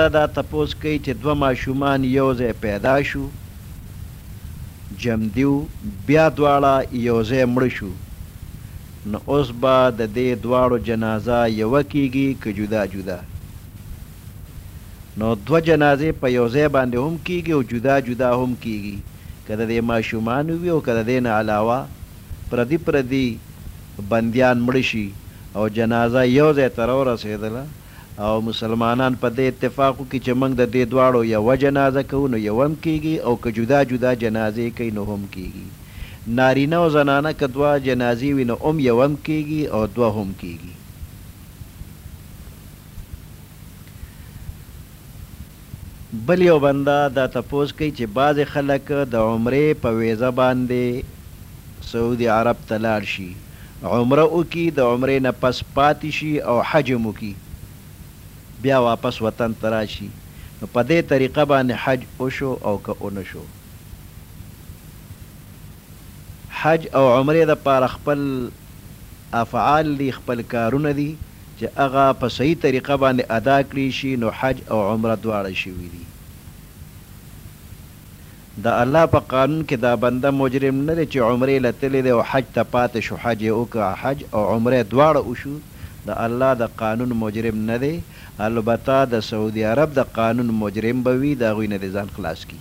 ته دا تپوس کوي چې دوه ماشومان يو ځای پيدا شو، جمدي وو، بيا دواړه يو ځای مړه شو، نو اوس به د دې دواړو جنازه يوه کېږي که جدا جدا؟ نو دوه جنازې په يو ځای باندې هم کېږي او جدا جدا هم کېږي، که د دې ماشومانو وي او که د دې نه علاوه پردي پردي بنديان مړه شي او جنازه يو ځای ته راورسېدله، او مسلمانان په دې اتفاق وکړي چې موږ د دې دواړو یوه جنازه کوو نو یوه هم کېږي او که جدا جدا جنازې کوي نو هم کېږي. نارینه او زنانه که دوه جنازې وي نو هم یوه هم کېږي او دوه هم کېږي. بل یو بنده دا تپوس کوي چې بعضې خلک د عمرې په ویزه باندې سعودي عرب ته لاړ شي عمره وکړي د عمرې نه پس پاتې شي او حج هم وکړي بیا واپس وطن ته راشي نو په دې طریقه باندې حج وشو او که ونه شو حج او عمرې لپاره خپل افعال دي خپل کارونه دي. چې هغه په صحیح طریقه باندې ادا کړې شي نو حج او عمره دواړه شوي دي. د الله په قانون کې دا بنده مجرم نه دی چې عمرې له تللی دی او حج ته پاتې شو حج یې وکړ حج او عمره دواړه وشو د الله د قانون مجرم نه دی البته د سعودي عرب د قانون مجرم به وي د هغوی نه دې ځان خلاص کړي.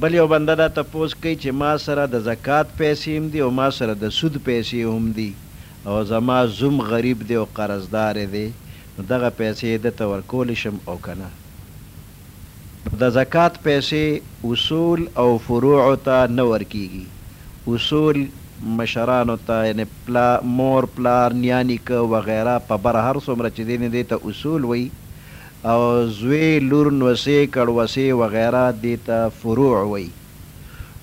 بل یو بنده دا تپوس کوي چې ما سره د زکات پیسې هم دي او ما سره د سود پیسې هم دي او زما زوم غریب دی او قرضدار دی نو دغه پیسې یې ده ته ورکولی شم او کنه؟ نو د زکات پیسې اصول او فروعو ته نه ورکیږي اصول مشرانو ته یعنې پلا مور پلار نیا نیکه وغیره پبر هر څومره چې دې نو دې ته اصول وایي او زوی، لور، نوسې، کړوسې وغیره دې ته فروع وایي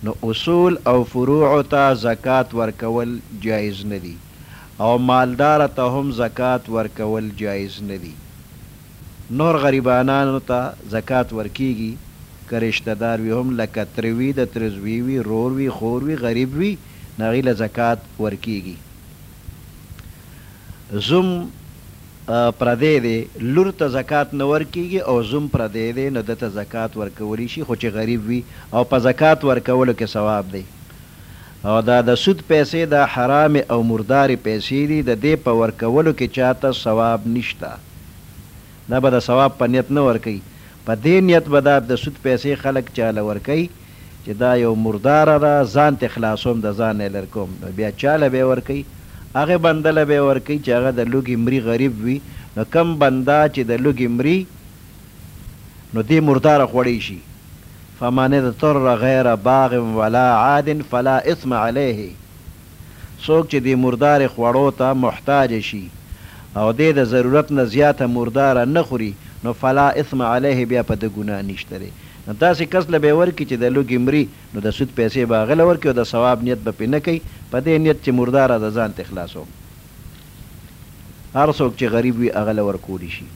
نو اصول او فروع ته زکات ورکول جایز نه دي او مالدار ته هم زکات ورکول جایز نه دي نور غریبانانو ته زکات ورکیږي که رشته دار وي هم لکه تره وي د تره زوی وي رور وي خور وي غریب وي نو هغوی له زکات ورکیږي زوم پردی دی لور ته زکات نه ورکیږی او زوم پردی دی نو ده ته زکات ورکولی شی خو چی غریب وی او په زکات ورکولو کی ثواب دی او دا د سود پیسی دا حرامې او مردارې پیسی دی د دی په ورکولو کی چاته ثواب نشته دا به د ثواب په نیت نه ورکوی په دی نیت به دا د سود پیسی خلک چاله ورکوی چې دا یو مرداره ده ځان ترې خلاصوم د ځان نه یې لرې کوم نو بیا چا له به یې ورکوي هغه بنده له به یې ورکوي چې هغه د لوږې مري غریب وي نو کوم بنده چې د لوږې مري نو دې مرداره خوړی شي فمن اضطر غیر باغ ولا عاد فلا اثم علیه. څوک چې دې مردارې خوړو ته محتاج شي او دی د ضرورت نه زیاته مرداره نه خوري نو فلا اثم علیه بیا په ده ګناه نشته دی نو داسې کس له به یې ورکړي چې د لوږې مري نو د سود پیسې به هغه له ورکړي او د ثواب نیت به پرې نه کوي په دې نیت چې مرداره ده ځان ترې خلاصوم هر څوک چې غریب وي هغه له ورکول شي.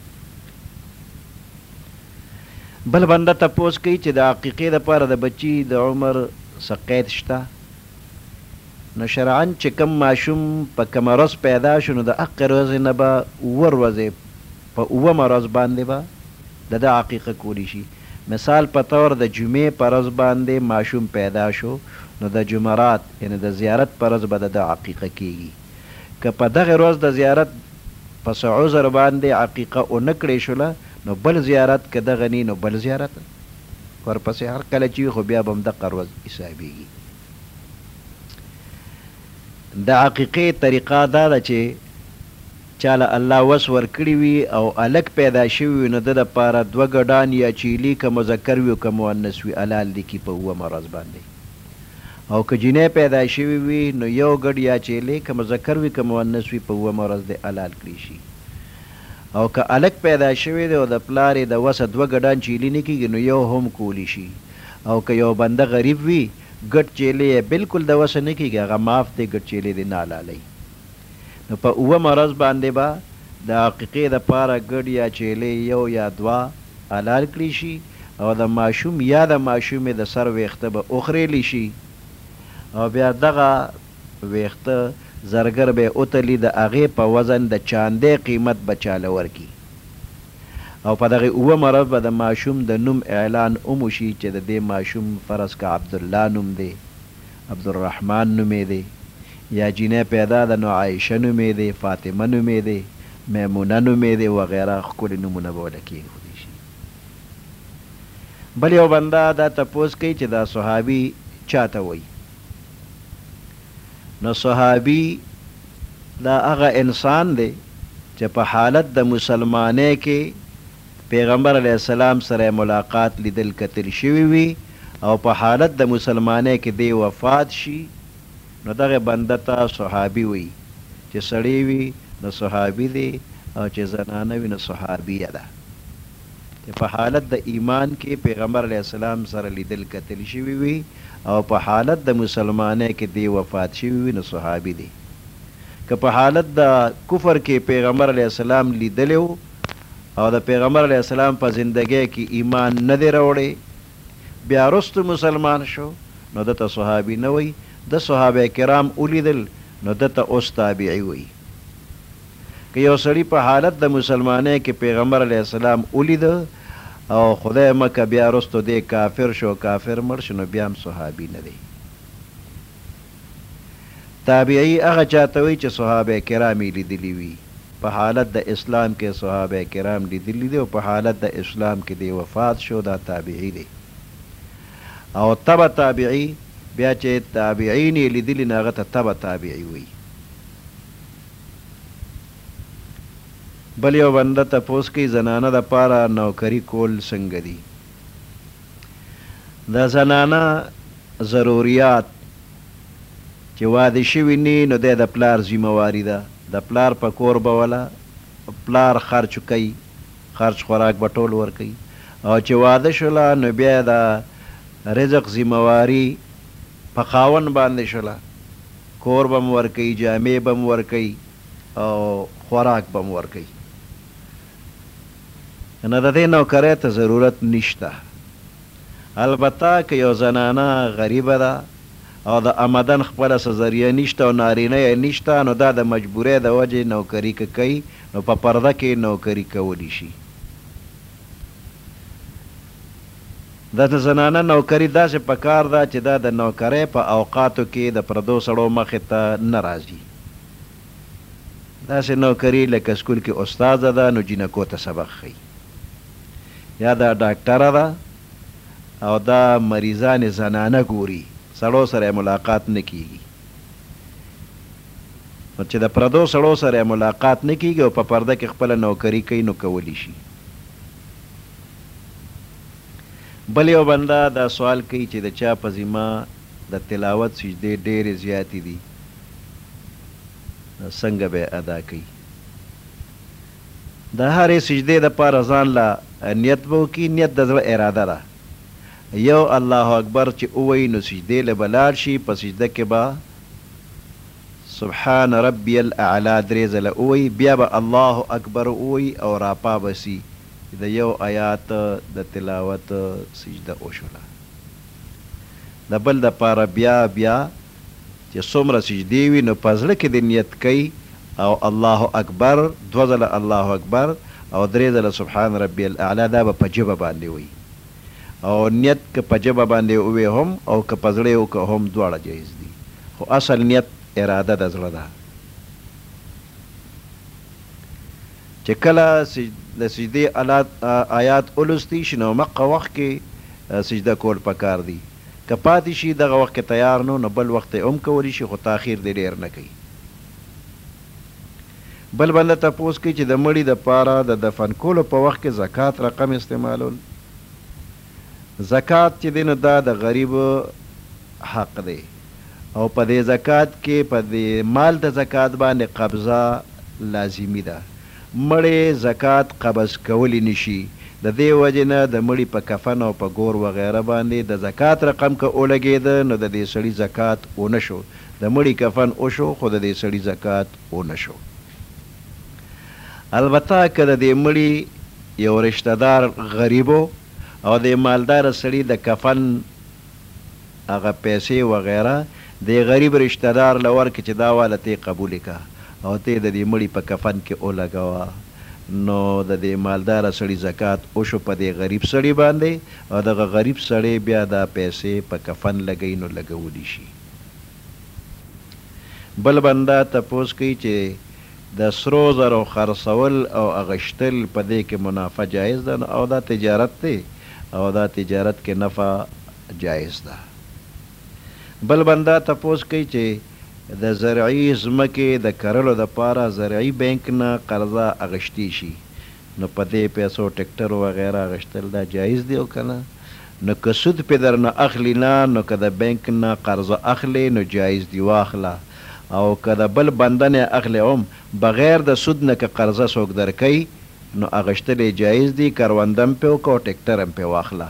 بل بنده تپوس کوي چې د عقیقې لپاره د بچي د عمر څه قید شته؟ نو شرعاً چې کوم ماشوم په کومه ورځ پیدا شو نو د هغه ورځې نه به اووه ورځې په اوومه ورځ باندې به د ده عقیقه کولی شي مثال په طور د جمعې په ورځ باندې ماشوم پیدا شو نو د جمرات یعنې د زیارت په ورځ به د ده عقیقه کېږي که په دغې ورځ د زیارت په څه عذر باندې عقیقه ونه کړې شوله نو بل زیارت که دغه نی نو بل زیارت. ورپسې هر کله چې وي خو بيا به هم دقه روځ حسابيږي د عقيقې طريقه دا ده چې چا له الله وس ورکړي وي او هلک پيدا شوي وي نو ده د پاره دوه ګډان يا چيلي که مذکر وي او که مؤنث وي حلال دي کړي په اوومه ورځ باندې او که جينۍ پيدا شوي وي نو يو ګډ يا چيلې که مذکر وي که مؤنث وي په اوومه ورځ دې حلال کړي شي او که الک پیدا شوی دی او د پلار یې د وسه دوه ګډان چیلي نه کیږي نو یو هم کولی شي او که یو بنده غریب وي ګډ چیلی یې بلکل د وسه نه کیږي هغه معاف دی ګډ چیلی دې نه حلالوي نو په اوومه ورځ باندې به د عقیقې د پاره ګډ یا چیلی یو یا دوه حلال کړی شي او د ماشوم یا د ماشومې د سر ویښته به وخریلی شي او بیا دغه وېښته زرګر به وتلي د هغې په وزن د چاندۍ قیمت به چاله ورکړي او په دغه اووه مرض به د ماشوم د نوم اعلان هم وشي چې د دې ماشوم فرض که عبدالله نوم دی، عبدالرحمن نومېدی، یا جینۍ پیدا ده نو عایشه نومېدی، فاطمه نومېدی، میمونه نومېدی وغیره ښکلي نومونه به ورله کېښودل شي. بل یو بنده دا تپوس کوي چې دا صحابي چاته وایي؟ نو صحابي دا هغه انسان دی چې په حالت د مسلمانۍ کې پيغمبر عليه السلام سره يې ملاقات ليدل کتل شوي وي او په حالت د مسلمانۍ کې دی وفات شي نو دغه بنده ته صحابي وي چې سړی وي نو صحابي دی او چې زنانه وي نو صحابيه ده چې په حالت د ايمان کې پيغمبر عليه السلام سره ليدل کتل شوي وي. او په حالت د مسلمانۍ کې دی وفات شوی وي نو صحابي دی که په حالت د کفر کې پيغمبر عليه السلام ليدلی وو او د پيغمبر عليه السلام په زندګۍ کې ايمان نه دی راوړی بيا وروسته مسلمان شو نو ده ته صحابي نه وايي ده صحابه کرام وليدل نو ده ته اوس تابعي وايي که يو سړي په حالت د مسلمانۍ کې پيغمبر عليه السلام وليد او خدای مه که بیا وروسته دی کافر شو او کافر مړ شو نو بیا هم صحابي نه دی. تابعي هغه چا ته وایي چې صحابه کرام یې لیدلي وي، په حالت د اسلام کې یې صحابه کرام لیدلي دي او په حالت د اسلام کې دی وفات شو دا تابعي دی. او تبع تابعي بیا چې تابعین یې لیدلي نو هغه ته تبع تابعي وایي. بل یو بنده تپوس کوي زنانه د پاره نوکري کول څنګه دي د زنانه ضروریات چې واده شوي ني نو دی د پلار ذمه واري ده د پلار په کور به ولا پلار خرچ کوي خرچ خوراک به ټول ورکوي او چې واده شوله نو بیا د رزق ذمه واري په خاوند باندې شوله کور به هم ورکوي جامې به هم ورکوي. او خوراک به مو ورکوي، نو د دې نوکرۍ ته ضرورت نشته، البته که یو زنانه غریبه ده او د امدن خپله څه ذریعه نشته او نارینه یې نشته، نو دا د مجبورۍ د وجې نوکري که کوي، نو په پرده کې نوکري کولی شي. د زنانه نوکري داسې پکار ده چې دا د نوکرۍ په اوقاتو کې د پردو سړو مخې ته نه راځي. داسې نوکري لکه سکول کې استاده ده نو جینکو ته سبق ښيي یا دا ډاکټره ده او دا مریضانې زنانه ګوري سړو سره یې ملاقات نه کیږي نو چې د پردو سړو سره یې ملاقات نه کیږي او په پرده کې خپله نوکري کوي نو کولی شي بل یو بنده دا سوال کوي چې د چا په ذمه د تلاوت سجدې ډېرې زیاتې دي نو څنګه به یې ادا کوي؟ د هرې سجدې لپاره ځان له نیت به وکړي، نیت د زړه اراده ده، یو الله اکبر چې ووایي نو سجدې له به لاړ شي، په سجده کې به سبحان ربی الاعلی درې ځله ووایي، بیا به الله اکبر ووایي او راپابسي چې د یو ایات د تلاوت سجده وشوله. د بل د پاره بيا بيا چې څومره سجدې وي نو په زړه کې دې نيت کوي او الله اکبر دوه ځله الله اکبر او درې ځله سبحان ربي الاعلی دا به په ژبه باندې وي او نيت که په ژبه باندې ووې هم او که په زړه يې وکړه هم دواړه جايز دي خو اصل نيت اراده د زړه ده. چې کله د سجدې آيات ولوستي شي نو مقه وخت کې سجده کول پکار دي که پاتې شي دغه وخت کې تيار نو نو بل وخت هم کولي شي خو تاخير دې ډير نه کوي. بل بنده تپوس کوي چې د مړي د پاره د دفن کولو په وخت کې زکات رقم استعمالول. زکات چې دی نو دا د غریب حق دی او په دې زکات کې په دې مال د زکات باندې قبضه لازمي ده مړی زکات قبض کولی نه شي د دې وجې نه د مړي په کفن او په ګور وغیره باندې د زکات رقم که اولګیده نو د دې سړي زکات اونه شو د مړي کفن اوشو خو د دې سړي زکات اونه شو. البته که د دې مړي یو رشته دار غریب و او دې مالدار سړي د کفن هغه پیسې وغیره دې غریب رشته دار له ورکړې چې دا واله تۀ قبولې که او تۀ د دې مړي په کفن کې ولګوه نو د دې مالدار سړي زکات وشو په دې غریب سړي باندې او دغه غریب سړی بیا دا پیسې په کفن لګوي نو لګولي شي. بل بنده تپوس کوي چې د سرو زرو خرڅول او اغشتل په دې کې منافع جائز ده نو او دا تجارت دی او دا تجارت کې نفع جائز ده بل بنده تپوس کوي چې د زرعي ځمکې د کرلو لپاره زرعي بانک نه قرضه اغشتي شي نو په دې پیسو ټکټر وغیره اغشتل دا جائز دي او کنه نو که سود پرې درنه اخلي نه نو که د بانک نه قرضه اخلې نو جائز دي واخله او که د بل بنده نه اخلې هم بغير د سود نه که قرضه څوک درکوي نو اغشتل يې جائز دي کرونده هم پرې وکړه او ټکټر هم پرې واخله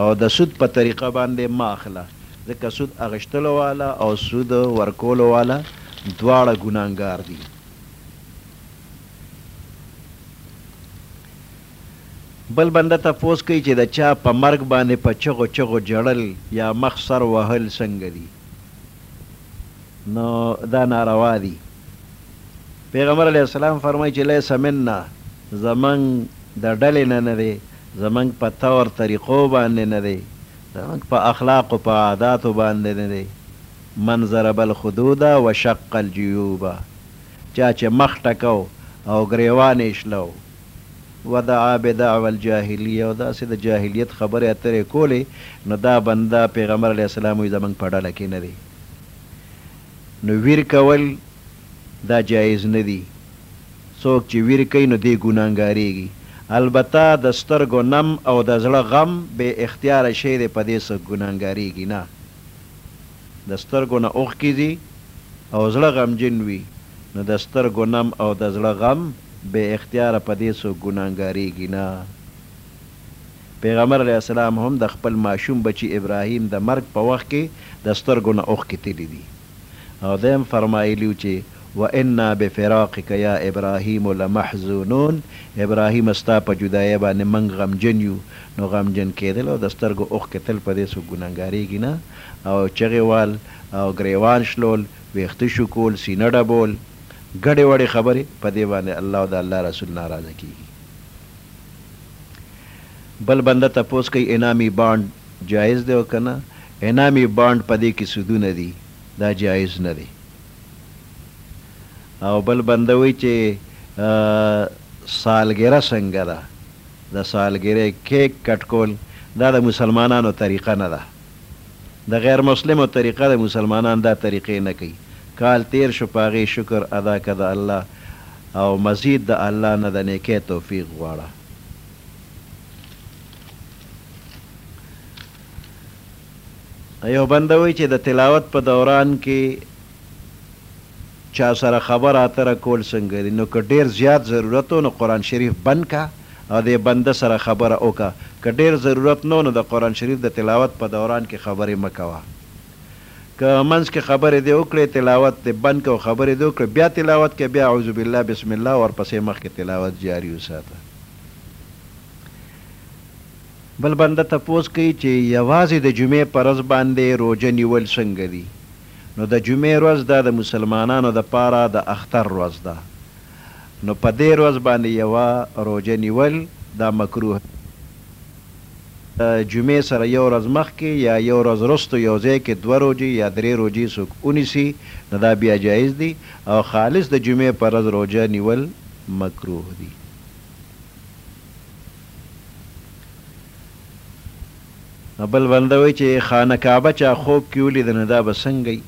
او د سود په طريقه باندې مه اخله ځکه سود اغشتلو والا او سود ورکولو والا دواړه ګناهګار دي. بل بنده تپوس کوي چې د چا په مرګ باندې په چغو چغو ژړل یا مخ سر وهل څنګه دي؟ نو دا ناروا دي. پیغمبر علیه السلام فرمایي چې لیس منا، زمونږ د ډلې نه نه دی، زمونږ په طور طریقو باندې نه دی، زمونږ په اخلاقو په عاداتو باندې نه دی، من ضرب الخدود وشق الجیوب، چا چې مخ ټکاو او ګریوان یې شلو. ودعا بدعوی الجاهلیه او داسې د جاهلیت خبرې اترې یې کولې، نو دا بنده، پیغمبر علیه السلام وایي، زموږ په ډله کې نه دی. نو ویر کول دا جایز نه دي، څوک چې ویر کوي نو دی ګنهګارېږي. البته د سترګو نم او د زړه غم بې اختیاره شی دی، په دې څوک ګنهګارېږي نه. د سترګو نه اوښکې ځي او زړه غمجن وي نو د سترګو نم او د زړه غم بې اختیاره په دې څوک ګناهګارېږي نه. پیغمبر علیه السلام هم د خپل ماشوم بچي ابراهیم د مرګ په وخت کې د سترګو نه اوښکې تللي دي. او ده هم فرمايلي وو چي، وانا بفراقک يا ابراهيم لمحزونون، ابراهيمه ستا په جدايۍ باندي موږ غمجن يو، نو غمجن کيدل او د سترګو اوښکي تل په دې څوک ګنهګاريږي نه، او چغي وهل او ګريوان شلول، ويښته شکول، سينه ډبول، ګډي وډي خبري، په دې باندي الله او د الله رسول ناراضه کيږي. بل بنده تپوس کوي، انعامي بانډ جایز دی او که نه انعامي بانډ په دې کې سودونه دي دا جایز نه دی او بل بنده وایي چې سالګره څنګه ده د سالګرې کیک کټ کول دا د مسلمانانو طریقه نه ده د غیر مسلمو طریقه ده مسلمانان دا طریقې نه کوي کال تیر شو په هغې شکر ادا که د الله او مزید د الله نه د نیکۍ توفیق غواړه. یو بنده وي چې د تلاوت په دوران کې چا سره خبره اتره کول څنګه دي نو که ډیر زیات ضرورت وو نو قران شریف بند که او د بنده سره خبره وکړه که ډیر ضرورت نه وو نو د قران شریف د تلاوت په دوران کې خبرې مه کوه که منځ کې خبرې دې وکړې تلاوت دې بند که او خبرې دې وکړې بیا تلاوت که بیا اعوذ بالله بسم الله ورپسې مخکې تلاوت جاري وساته. بل بنده تپوس کوي چې یوازې د جمعې په ورځ باندې روژه نیول څنګه دي؟ نو د جمعې ورځ دا د مسلمانانو لپاره د اختر ورځ ده نو په دې ورځ باندې یوه روژه نیول دا مکروه دي. له جمعې سره یو ورځ مخکې یا یو ورځ وروسته یو ځای کې دوه روژې یا درې روژې څوک ونیسي نو دا بیا جایز دي او خالص د جمعې په ورځ روژه نیول مکروه دي. نو بل بنده وایي چې خانه کعبه چا خوب کې ولیده نو دا به څنګه وي؟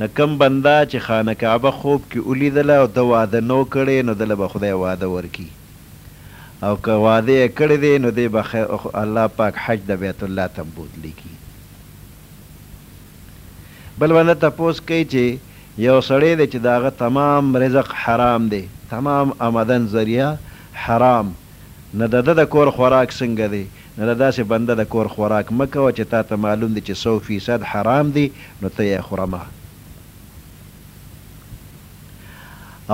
نو کوم بنده چې خانه کعبه خوب کې ولیدله او ده واده نه و کړی نو ده له به خدای واده ورکړي او که واده یې کړی دی نو دی به الله پاک حج د بیت الله ته هم بوتلی کړي. بل به نه تپوس کوي چي يو سړی دی چي د هغه تمام رزق حرام دی، تمام امدن ذريعه حرام، نو د ده د کور خوراک څنګه دی؟ نو د داسي بنده د کور خوراک مه کوه چي تاته معلوم دی چي سو فيصد حرام دی نو ته يې خوره مه.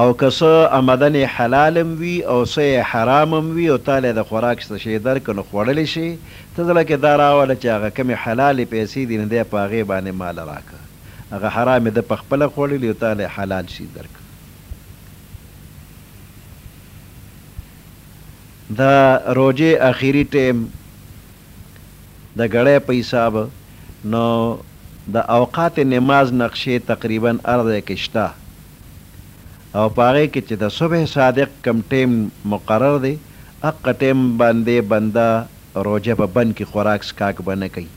او که څه امدن یې حلال هم وي او څه یې حرام هم وي او تاله د خوراک څه شی درکړ نو خوړل یې شې، ته زړه کې دا راوله چې هغه کومې حلالې پیسې دي نو دی په هغې باندې ماله راکه، هغه حرامې ده په خپله خوړلي او تاله یې حلال شی درکړ. د روژې اخیري ټیم. د ګړۍ په حساب نو د اوقات نماز نقشې تقریباً هر ځای کې شته او په هغې کې چې د صبح صادق کوم ټیم مقرر دی هغه ټیم باندې بنده روژه په بند کې خوراک څښاک به نه کوي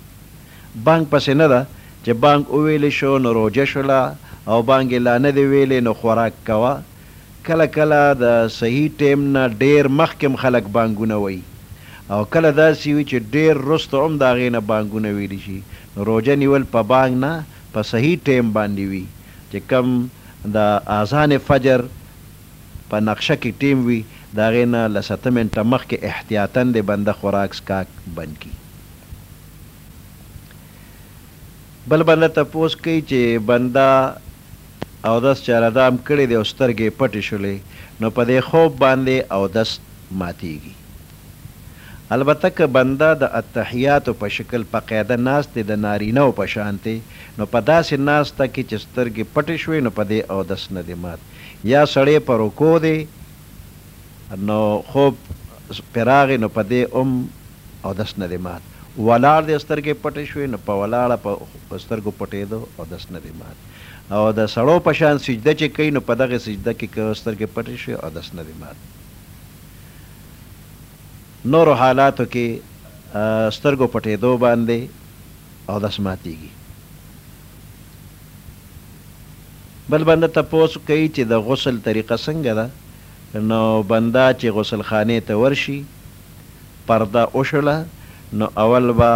بانګ پسې نه ده چې بانګ وویل شو نو روژه شوله او بانګ یې لا نه دی ویلی نو خوراک کوه کله کله د سهي ټيم نه ډير مخکې هم خلک بانګونه وائي او کله داسې وي چې ډير وروسته هم د هغې نه بانګونه ويل شي نو روژه نيول په بانګ نه په سهي ټيم باندې وي چې کوم د آذان فجر په نقشه کې ټيم وي د هغې نه لس اته منټه مخکې احتياطاً دې بنده خوراک څښاک بند کړي. بل بنده تپوس کوي چې بنده. اودس چا ردام کړی دی او سترګې یې پټې شولې نو په دې خوب باندې اودس ماتیږي البته که بنده د التحیاتو په شکل په قاعده ناست دی د نارینه و په شانتې نو په داسې ناسته کې چې سترګې پټې شوې نو په دې اودس نه دی مات یا سړی په رکوع دی نو خوب پرې راغی نو په دې هم اودس نه دی مات ولاړ دی سترګې پټې شوې نو په ولاړه په سترګو پټیدو اودس نه دی مات. او د سړو په شان سجده چې کوي نو په دغې سجده کې که سترګې پټې شوې او دست نه دې مات وي نورو حالاتو کې سترګو پټېدو باندې او دست ماتېږي بل بنده تپوس کوي چې د غسل طریقه څنګه ده نو بنده چې غسل خانې ته ورشي پرده وشړه نو اول به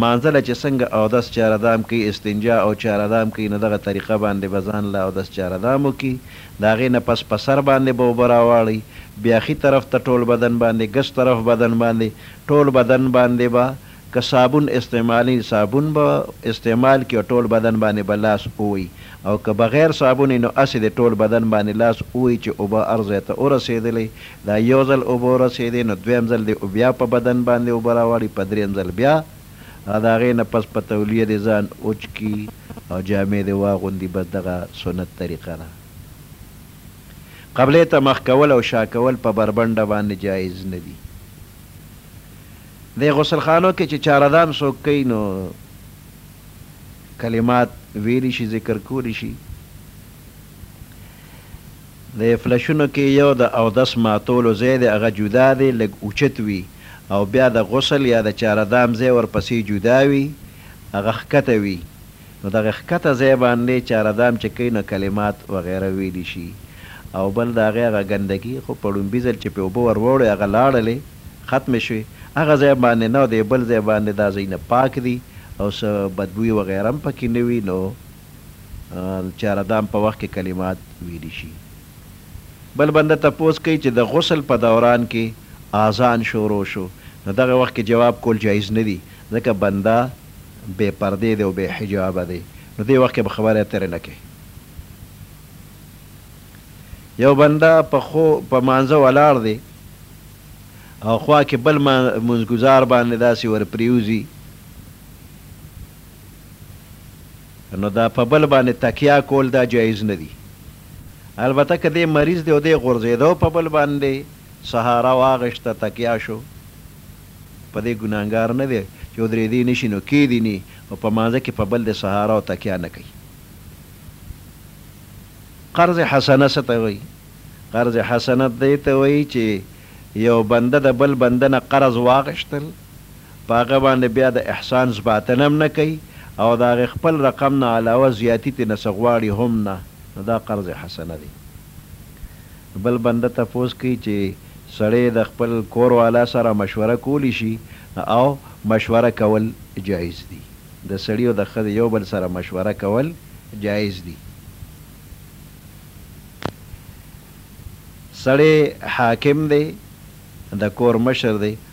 مانځه له چې څنګه اودس چارادام کوي استنجا او چارادام کوي نو دغه طریقه باندې به ځان له اودس چارادام وکړي د هغې نه پس په سر باندې به اوبه راواړي بیا ښي طرف ته ټول بدن باندې ګس طرف بدن باندې ټول بدن باندې به که صابون استعمالي صابون به استعمال کړي او ټول بدن باندې به لاس ووهي او که بغیر صابونې نو هسې دې ټول بدن باندې لاس ووهي چې اوبه هر ځای ته ورسیدلې دا يو ځل اوبه ورسېدې نو دويم ځل دې اوبيا په بدن باندې اوبه راوړي په دريم ځل بيا او د هغې نه پس په توليه دې ځان وچ کړي او جامې دې واغوندي بس دغه سنت طريقه ده قبلې ته مخ کول او شا کول په بربنډه باندې جائز نه دي دې غسل خانو کې چې چاردام څوک کوي نو کلمات ويلي شي ذکر کولي شي. د فلشونو کې یو د اودس ماتولو ځای دی هغه جدا دی لږ اوچت وي او بیا د غسل یا د چاردام ځای ورپسې جدا وي هغه ښکته وي نو دغه ښکته ځای باندې چاردام چې کوي نو کلمات وغیره ویلی شي او بل د هغې هغه ګندګي خو په ړومبي ځل چې پرې اوبه ور وړې هغه لاړلې ختمې شوې هغه ځای باندې نه او دې بل ځای باندې دا ځایونه پاک دي او څه بدبوی وغیره هم پکې نه وي نو چاردام په وخت کې کلمات ویلی شي بل بنده تپوس کوي چې د غسل په دوران کې آذان شورو شو نو دغه وخت کې جواب کول جایز ندی ځکه بنده بې پردې دی او بې حجابه دی نو دې وخت کې به خبرې اترې نه کوي یو بنده په خو په مانځه ولاړ دی او خوا کې بل مونځګزار باندې داسې ورپریوزي نو دا په بل باندې تکیه کول دا جایز نه دي البته که دی مریض دی او دی غورځیده او په بل باندې سهاره واغشته تکیه شو په دی ګناهګار نه دی چې ودریدی نه شي نو کیدی نی او په مانځه کې په بل دی سهاره او تکیه نه کوي. قرض حسنه څه ته وایي؟ قرض حسنه دې ته وایي چې یو بنده د بل بنده نه قرض واغشتل په هغه باندې بیا د احسان ځباتنه هم نه کوي او د هغې خپل رقم نه علاوه زیاتي ترې نه څه غواړي هم نه نو دا قرض حسنه دی بل بنده تپوس کوي چې سړی د خپل کور والا سره مشوره کولی شي او مشوره کول جایز دي د سړي او د ښځې یو بل سره مشوره کول جایز دي سړی حاکم دی د کور مشر دی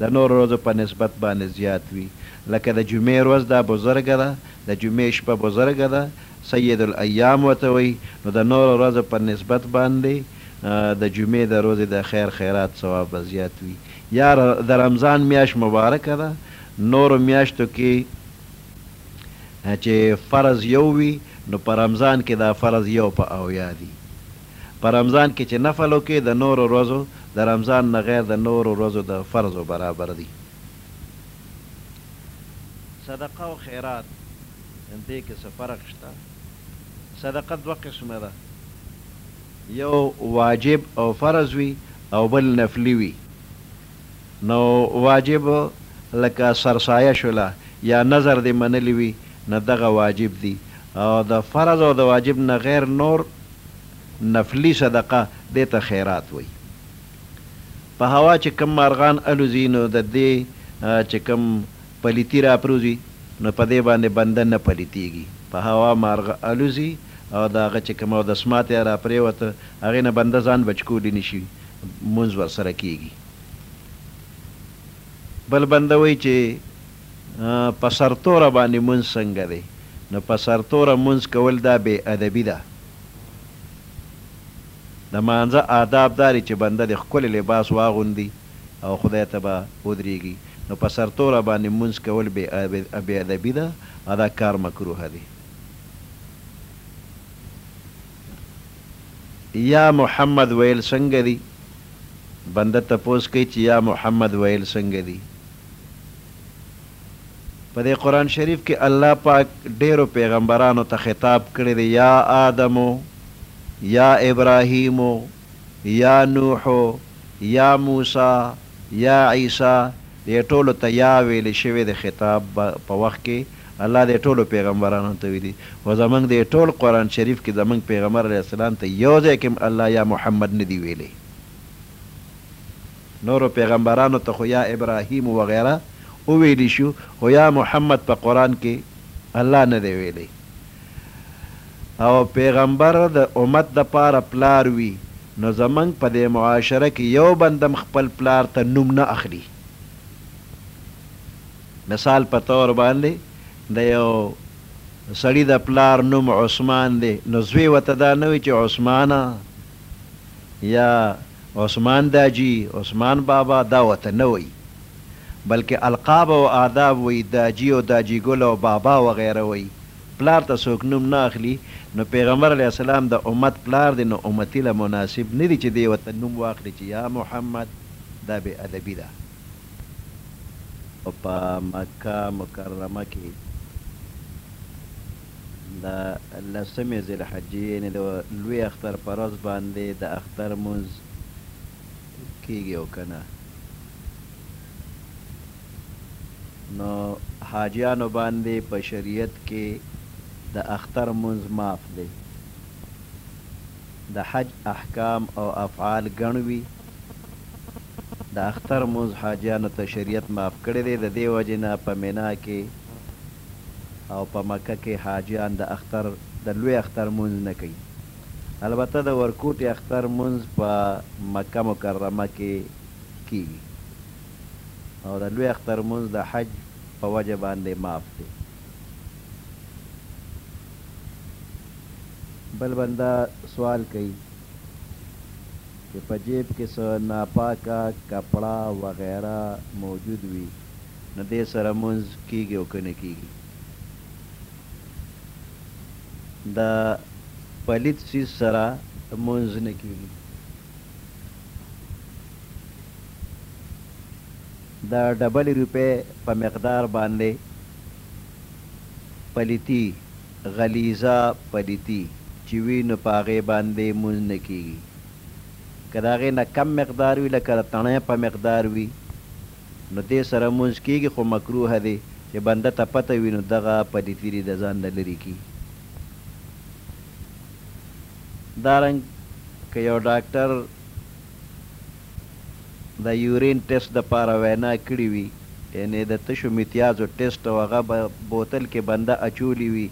د نورو ورځو په نسبت باندې زیات وي لکه د جمعې ورځ دا بزرګه ده، د جمعې شپه بزرګه ده، سید الایام ورته وایي، نو د نورو ورځو په نسبت باندې د جمعې د روځې د خیر خیرات ثواب به زیات وي، یا د رمضان میاشت مبارکه ده، نورو میاشتو کې چې فرض یو وي نو په رمضان کې دا فرض یو په اویا دي. په رمضان کې چې نفل وکړې د نورو ورځو د رمضان نه غیر د نورو ورځو د فرضو برابر دي. صدقه او خیرات دې کې څه فرق شته؟ صدقه دوه قسمه ده. یو واجب او فرض وي او بل نفلي وي. نو واجب لکه سرسایه شوله یا نذر دې منلي وي نو دغه واجب دي او د فرض او د واجب نه غیر نور نفلي صدقه دې ته خیرات وایي. په هوا چې کوم مارغان الوزي نو د دې چې کوم پلیتي راپروزي نو په دې باندې بنده نه پلیتیږي. په هوا مارغه الوزي او د هغه چې کوم اودس ماتی راپریوته هغې نه بنده ځان بچ کولی نه شي لمونځ ورسره کیږي. بل بنده وایي چې په سرتوره باندې مونځ څنګه دی نو په سرتوره مونځ کول دا بې ادبي ده د مانځه آداب دا دي چې بنده دې ښکلی لباس واغوندي او خدای ته به ودریږي نو په سرتوره باندې مونځ کول بې ادبي ده او دا کار مکروه دی. یا محمد ویل څنګه دي بنده تپوس کوي چې یا محمد ویل څنګه دي؟ په دې قرآن شریف کې الله پاک ډېرو پیغمبرانو ته خطاب کړی دی، یا آدم، یا ابراهیم، یا نوح، یا موسی، یا عیسی، دې ټولو ته یا ویل شوی دی، خطاب په وخت کې الله دې ټولو پیغمبرانو ته ویلي، خو زموږ دې ټول قرآن شریف کې زموږ پیغمبر علیه السلام ته یو ځای کې هم الله یا محمد نه دی ویلی. نورو پيغمبرانو ته خو يا ابراهيم وغيره وويلي شو خو يا محمد په قران کي الله نه دی ويلي او پيغمبر د امت د پاره پلار وي نو زمونږ په دي معاشره کي يو بندم خپل پلار ته نوم نه اخلي مثال په طور باندي د يو سړي د پلار نوم عثمان دی نو زوی ورته دا نه وايي چي عثمانه يا عثمان داجی، عثمان بابا دا وته نه وایی بلکه القاب او آداب وایی داجی او داجی ګل او بابا وغیره وایی پلار ته څوک نوم نه اخلی نو پیغمبر علیه السلام د امت پلار دی نو امتی له مناسب ندی چی دی وته نوم واخلی چی یا محمد دا بی ادبی ده. په مکه مکرمه کې. د لسمې ذي الحجې یعنې د لوی اختر په ورځ باندې د اختر لمونځ کیږي او کنه نو حاجیانو باندې په شریعت کې د اختر لمونځ معاف دی د حج احکام او افعال ګڼ وي د اختر لمونځ حاجیانو ته شریعت معاف کړی دی د دې وجې نه په منا کې او په مکه کې حاجیان د اختر د لوی اختر لمونځ نه کوي البته د ورکوټي اختر لمونځ په مکه مکرمه کې کیږي او د لوی اختر لمونځ د حج په وجه باندې معاف دی. بل بنده سوال کوي چې په جیب کې څه ناپاکه کپړه وغیره موجود وي. نو دې سره مونځ کیږي او که نه کیږي. د پلیت څیز سره مونځ نه کیږي. د ډبلې روپې په مقدار باندې پلیتی، غلیظه پلیتی، چې وي نو په هغې باندې مونځ نه کیږي. که د هغې نه کم مقدار وي لکه د تڼۍ په مقدار وي. نو دې سره مونځ کيږي خو مکروه دې چې بنده ته پته وي نو دغه پدي تيري د ځان نه لري کي. دا رنګ که يو ډاکټر د يورين ټيسټ د پاره وينا کړي وي يعنې د تشو متيازو ټيسټ او هغه به بوتل کې بنده اچولي وي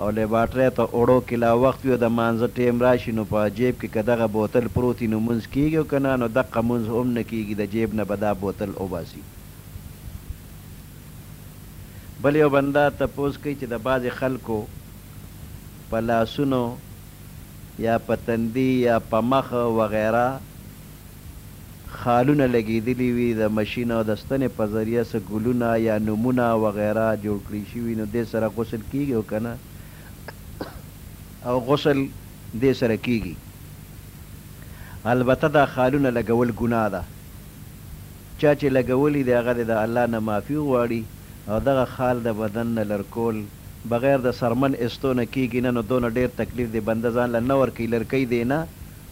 او ليبارټرۍ ته اوړو کې لا وخت وي او د مانځه ټيم راشي نو په جيب کې که دغه بوتل پروت وي نو مونځ کيږي او که نه نو دقه مونځ هم نه کيږي د جيب نه به دا بوتل اوباسي. بل يو بنده تپوس کوي چې د بعضې خلکو په لاسونو يا په تندي يا په مخ وغيره. خالونه لګېدلي وي، د مشین او د ستنې په ذریعه څه ګلونه یا نومونه وغیره جوړ کړی شوي نو دې سره غسل کېږي او که نه او غسل دې سره کېږي البته دا خالونه لګول ګناه ده چا چې لګولي دي هغه دې د الله نه معافي وغواړي او دغه خال د بدن نه لر کول بغیر د څرمن ایستو نه کېږي نه نو دونه ډېر تکلیف دې بنده ځان له نه ورکوي لرکۍ دې نه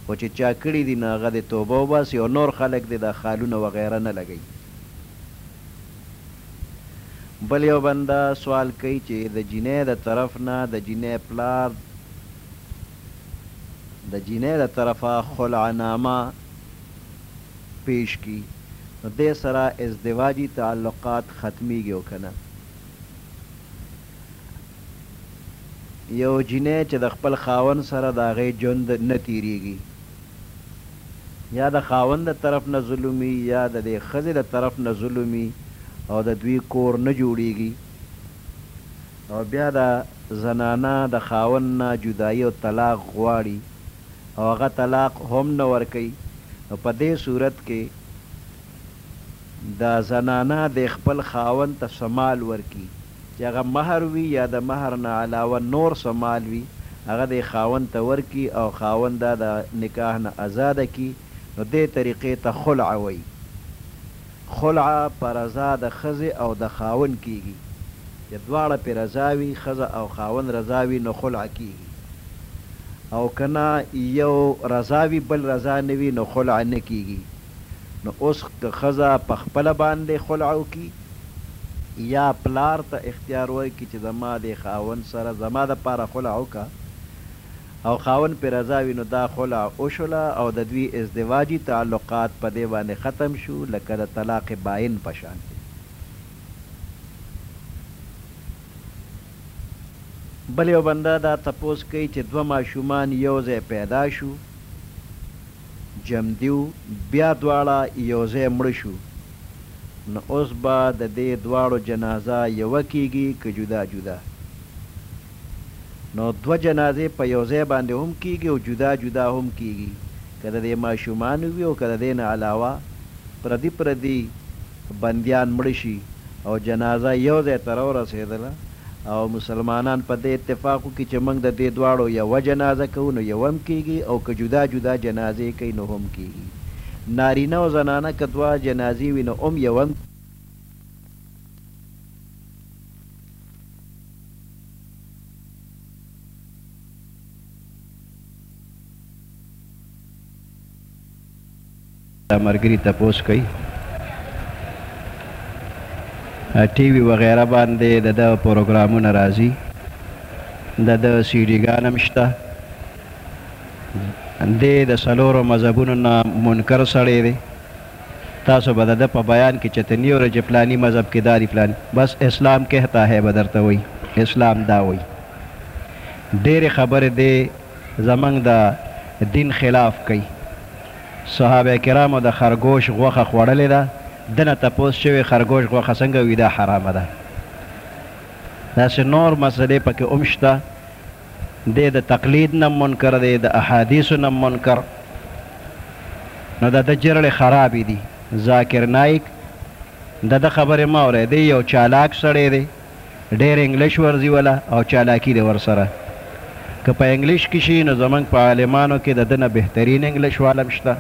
خو چې چا کړي دي نو هغه دې توبه وباسي او نور خلک دې دا خالونه وغیره نه لګوي. بل یو بنده سوال کوي چې د جینۍ د طرف نه د جینۍ پلار د جینۍ له طرفه خلع نامه پیش کړي نو دې سره ازدواجي تعلقات ختمیږي او که نه؟ یو جینۍ چې د خپل خاوند سره د هغې ژوند نه تیریږي یا د خاوند له طرف نه ظلم وي یا د دې ښځې له طرف نه ظلم وي او د دوی کور نه جوړیږي او بیا دا زنانه د خاوند نه جدایي او طلاق غواړي او هغه طلاق هم نه ورکوي نو په دې صورت کې دا زنانه دې خپل خاوند ته څه مال ورکړي. چې هغه مهر وي یا د مهر نه علاوه نور څه مال وي هغه دې خاوند ته ورکړي او خاوند دا د نکاح نه ازاده کړي نو دې طریقې ته خلع وایي. خلع په رضا د ښځې او د خاوند کېږي. که دواړه پرې رضا وي، ښځه او خاوند رضا وي نو خلع کېږي او که نه یو رضا وي بل رضا نه وي نو خلع نه کېږي. نو اوس که ښځه په خپله باندې خلع وکړي يا پلار ته اختيار ورکړي چې زما دې خاوند سره زما لپاره خلع وکړه او خاوند پرې رضا وي نو دا خلع وشوله او د دوی ازدواجي تعلقات په دې باندې ختم شو لکه د طلاق باين په شانتې. بل يو بنده دا تپوس کوي چې دوه ماشومان يو ځای پيدا شو، جمديو بيا دواړه يو ځای مړه شو نو اوس به د دې دواړو جنازه يوه کيږي که جدا جدا نو دوه جنازې په يو ځای باندې هم کيږي او جدا جدا هم کيږي که د دې ماشومانو وي او که د دې نه علاوه پردي پردي بندیان مړه شي او جنازه یو ځای ته راورسېدله او مسلمانان په دې اتفاق وکړي چې موږ د دې دواړو یوه جنازه کوو نو یوه هم کېږي او که جدا جدا جنازې کوي نو هم کېږي. نارینه او زنانه که دواړه جنازې وي نو هم یوه هم. دا مرګري تپوس کوي ټي وي وغیره باندې د د پروګرامونه راځي د د سی ډي ګان هم شته دی د څلورو مذهبونو نه منکر سړی دی تاسو به د ده په بیان کې چته نه یو چې فلاني مذهب کې داري فلاني بس اسلام کهتا ہے به درته وایي اسلام دا وایي ډېرې خبرې دی زمونږ ده دين خلاف کوي صحابه کرامو ده خرګوش غوښه خوړلې ده دنه تپوس شوي خرګوش غوښه څنګه وي ده حرامه ده داسې نور مسلې پکې هم شته دې ده تقليد نه منکر دې ده احاديثو نه منکر نو ده ده جرړې خرابې دي ذاکر نايک ده ده خبرې مه اورئ دې يو چالاک سړې دې ډیر انګلش ورځي ولا او چالاکي دی ورسره که په انګلش کي شي نو زمونږ په عالمانو کي دده نه بهترین انګلش والا هم شته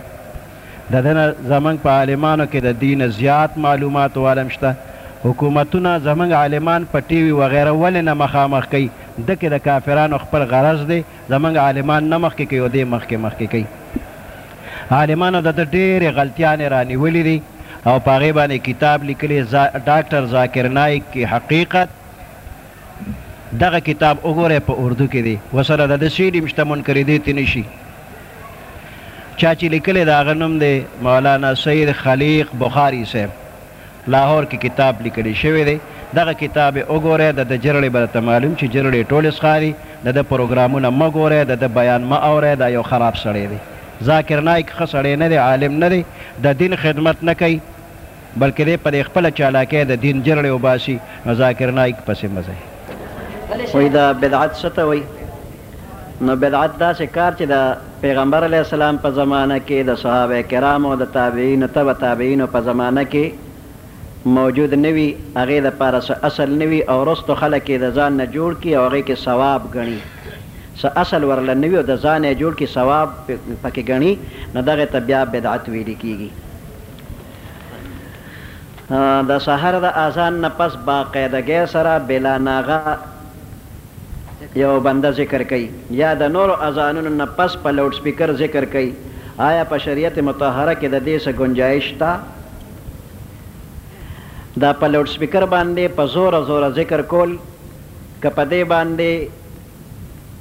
دده نه زمونږ په عالمانو کي د دي نه زیات معلوماتو والا هم شته حکومتونه زمونږ عالمان په ټي وي وغیره ولي نه مخامخ کوي دکه د کافرانو خپل غرض دی زمونږ عالمان نه مخکې کوي او دی مخکې مخکې کوي عالمانو د ده ډېرې غلطیانې رانیولې دي او په هغې باندې کتاب لیکلی ډاکټر ذاکر نایک کی حقیقت دغه کتاب وګورئ په اردو کې دی وسره د ده سیډي هم شته منکرې دې تې نشي چا چې لیکلی د هغه نوم دی مولانا سید خلیق بخاري صاحب لاهور کې کتاب لیکل شوی دی دغه کتاب وګورئ د ده جرړې به درته معلوم شي جرړې یې ټولې سخاري د ده پروګرامونه مه ګورئ د ده بیان مه اورئ دا یو خراب سړی دی ذاکر نایک ښه سړی نه دی عالم نه دی د دین خدمت نه کوي بلکې دی په دې خپله چالاکۍ د دین جرړې وباسي نو ذاکر نایک پسې مه ځئ. وایي دا بدعت څه ته وایي نو بدعت داسې کار چې د پېغمبر علیه السلام په زمانه کې، د صحابه کرامو، د تابعینو، تبع تابعینو په زمانه کې موجود نه وي، هغې لپاره څه اصل نه وي او وروسته خلک یې د ځان نه جوړ کړي او هغې کې ثواب ګڼي، څه اصل ورله نه وي او د ځانه یې جوړ کړي، ثواب پکې ګڼي، نو دغې ته بیا بدعت ویل کېږي. د سحر د اذان نه پس باقاعدګۍ سره بلا ناغه. یو بنده ذکر کوي یا د نورو اذانونو نه پس په لوډ سپیکر ذکر کوي آیا په شریعت مطهره کې د دې څه ګنجایش شته؟ دا په لوډ سپیکر باندې په زوره زوره ذکر کول که په دې باندې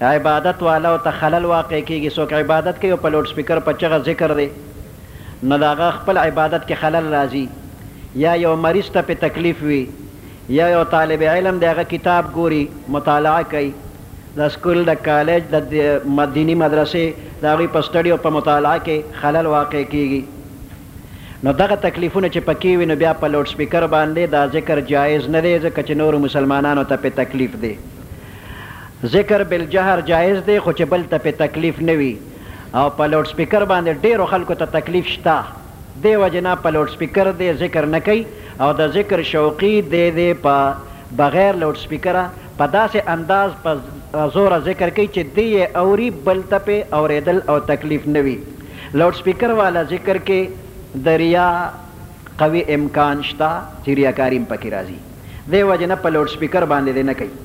عبادت والو ته خلل واقع کیږي څوک عبادت کوي او په لوډ سپیکر په چغه ذکر دی نو د هغه خپل عبادت کې خلل راځي یا یو مریض ته پې تکلیف وي یا یو طالب علم د هغه کتاب ګوري، مطالعه کوي، د سکول، د کالج، د دیني مدرسې د هغوی په سټډي او په مطالعه کې خلل واقع کېږي، نو دغه تکلیفونه چې پکې وي، نو بیا په لوډ سپیکر باندې دا ذکر جایز نه دی، ځکه چې نورو مسلمانانو ته پرې تکلیف دی. ذکر بالجهر جایز دی، خو چې بل ته پرې تکلیف نه وي او په لوډ سپیکر باندې ډېرو خلکو ته تکلیف شته، دې وجې نه په لوډ سپیکر دې ذکر نه کوي او د ذکر شوقي دې دې په بغیر لوډ سپیکره په داسې انداز په زوره ذکر کوي چې دې یې اوري بل ته پې اوریدل او تکلیف نه وي لوډ سپیکر والا ذکر کې د ریا قوي امکان شته چې ریاکاري هم پکې راځي دې وجې نه په لوډ سپیکر باندې دې نه کوي.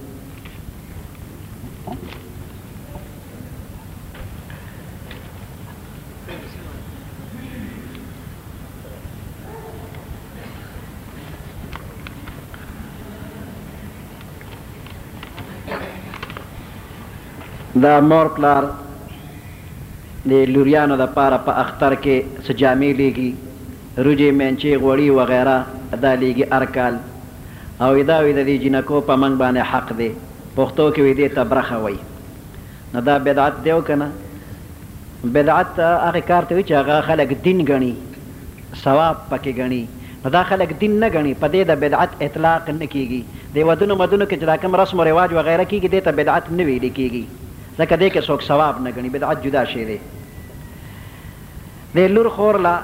د مور پلار د لوریانو د پاره په اختر کې څه جامې لیږي روجې مینچې غوړي وغیره دا لیږي هر کال او دا وي د دې جینکو په منګ باندې حق دی پښتو کې وي دې ته برخه وایي. نو دا بدعت دی او که نه؟ بدعت هغه کار ته وي چې هغه خلک دین ګڼي ثواب پکې ګڼي نو دا خلک دین نه ګڼي په دې د بدعت اطلاق نه کیږي د ودونو مدونو کې چې دا کوم رسم او رواج وغیره کیږي دې ته بدعت نه ویل کیږي ځکه دې کې څوک ثواب نه ګڼي بدعت جدا شی دی د لور خور لا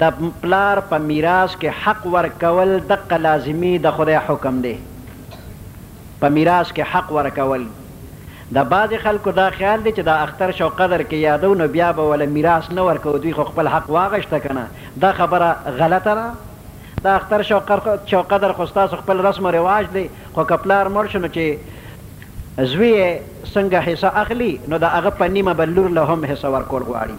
د پلار په میراث کې حق ورکول دقه لازمي د خدای حکم دی په میراث کې حق ورکول د بعضې خلکو دا خیال دی چې دا اختر شو قدر کې یادو نو بیا به وله میراث نه ورکوو دوی خو خپل حق واغشته کنه دا خبره غلطه ده دا اختر شو شو قدر خو ستاسو خپل رسم و رواج دی خو که پلار مړ شو نو چې زوی یې څنګه حصه اخلي نو د هغه په نیمه به لور له هم حصه ورکول غواړي.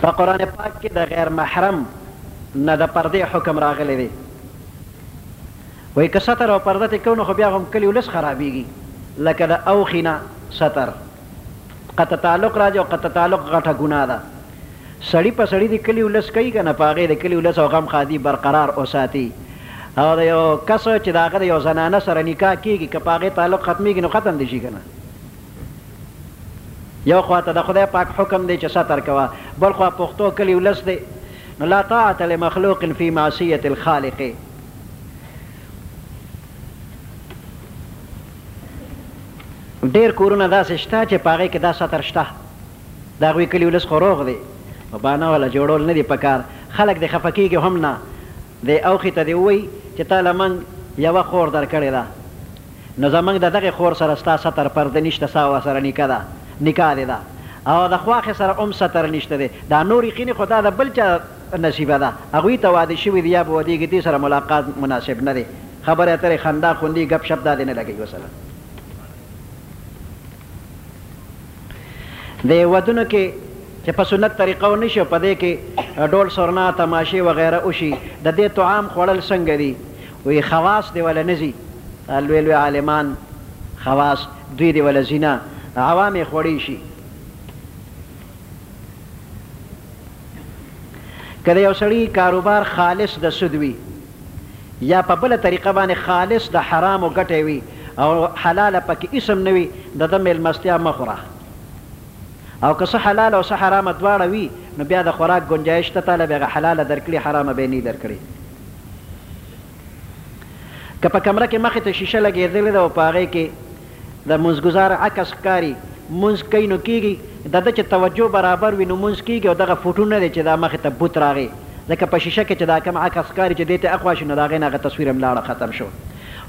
په قرآن پاک کې د غیر محرم نه د پردې حکم راغلی دی. وایي که ستر او پرده ترې کوو نو خو بیا هم کلي ولس خرابېږي لکه د اوښي نه ستر قطع تعلق راځي او قطع تعلق غټه ګناه ده. سړي په سړي دې کلي ولس کوي که نه په هغې د کلي ولس او غم ښادي برقرار وساتي او د یو کس چې د هغه د یو زنانه سره نکاح کېږي که په هغې تعلق ختمېږي نو ختم دې شي که نه. یو خوا ته د خدای پاک حکم دی چې ستر کوه، بل خوا پښتو کلي ولس دی نو لا طاعة لمخلوق فی معصیة الخالق. ډېر کورونه داسې شته چې په هغې کې دا ستر شته، د هغوی کلي ولس خو روغ دی، نو بانه ولا جوړول نه دي پکار، خلک دې خفه کېږي هم نه. دې اوښي ته دې ووایي چې تا له مونږ یوه خور درکړې ده، نو زمونږ د دغې خور سره ستا ستر پرده نشته، ستا ورسره نکاح ده، نکاح دې ده او د خواښې سره هم ستر نشته دی، دا نورې خینې خو دا د بل چا نصیبه ده، هغوی ته واده شوی دی یا به ودېږي، دې سره ملاقات مناسب نه دی، خبرې اترې، خندا خوندي، ګپ شپ دا دې نه لګوي ورسره. دې ودونو کې چې په سنت طریقه ونه شي او په دې کې ډول سورنا تماشې وغیره وشي د دې طعام خوړل څنګه دي وي خواص دې ولا نه ځي لوی لوی عالمان خواص دوی دې ولا ځي نه عوام یې خوړی شي که د یو سړي کاروبار خالص د سود وي یا په بله طریقه باندې خالص د حرامو ګټې وي او حلاله په کې هیڅ هم نه وي د ده میلمستیا مه خوره او که څه حلاله او څه حرامه دواړه وي نو بیا د خوراک ګنجایش شته تاله به هغه حلاله درکړي حرامه به یې نه درکړي که په کمره کې مخې ته شیشه لګېدلې ده او په هغې کې د مونځګزار عکس ښکاري مونځ کوي نو کیږي دده چې توجه برابر وي نو مونځ کیږي او دغه فوټو نه دی چې دا مخې ته بوت راغی ځکه په شیشه کې چې دا کوم عکس ښکاري چې دې ته اخوا شي نو د هغې نه هغه تصویر هم لاړ ختم شو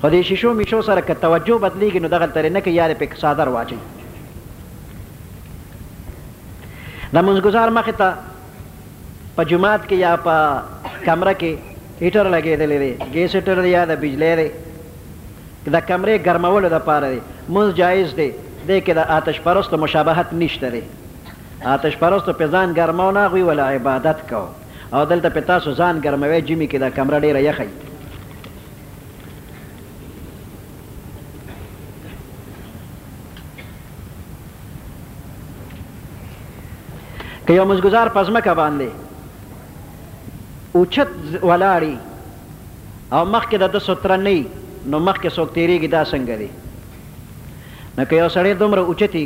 خو دې شیشو میشو سره که توجه بدلیږي نو دغل ترې نه کوي یا دې پې څادر واچوي د مونځګزار مخې ته په جومات کې یا په کمره کې هیټر لګیدلی دی ګیس هیټر دی یا د بجلی دی که د کمرې ګرمولو لپاره دی مونځ جائز دی دې کې د آتش پرستو مشابهت نشته دی آتش پرستو پې ځان ګرماو نه هغوی ولا عبادت کاو او دلته پې تاسو ځان ګرموی جمی کې دا کمره ډیره یخه وی. که یو مونځګزار په ځمکه باندې اوچت ولاړ وی. او مخکې د ده ستره نه وي نو مخکې څوک تېرېږي دا څنګه دي؟ نو که یو سړی دومره اوچتي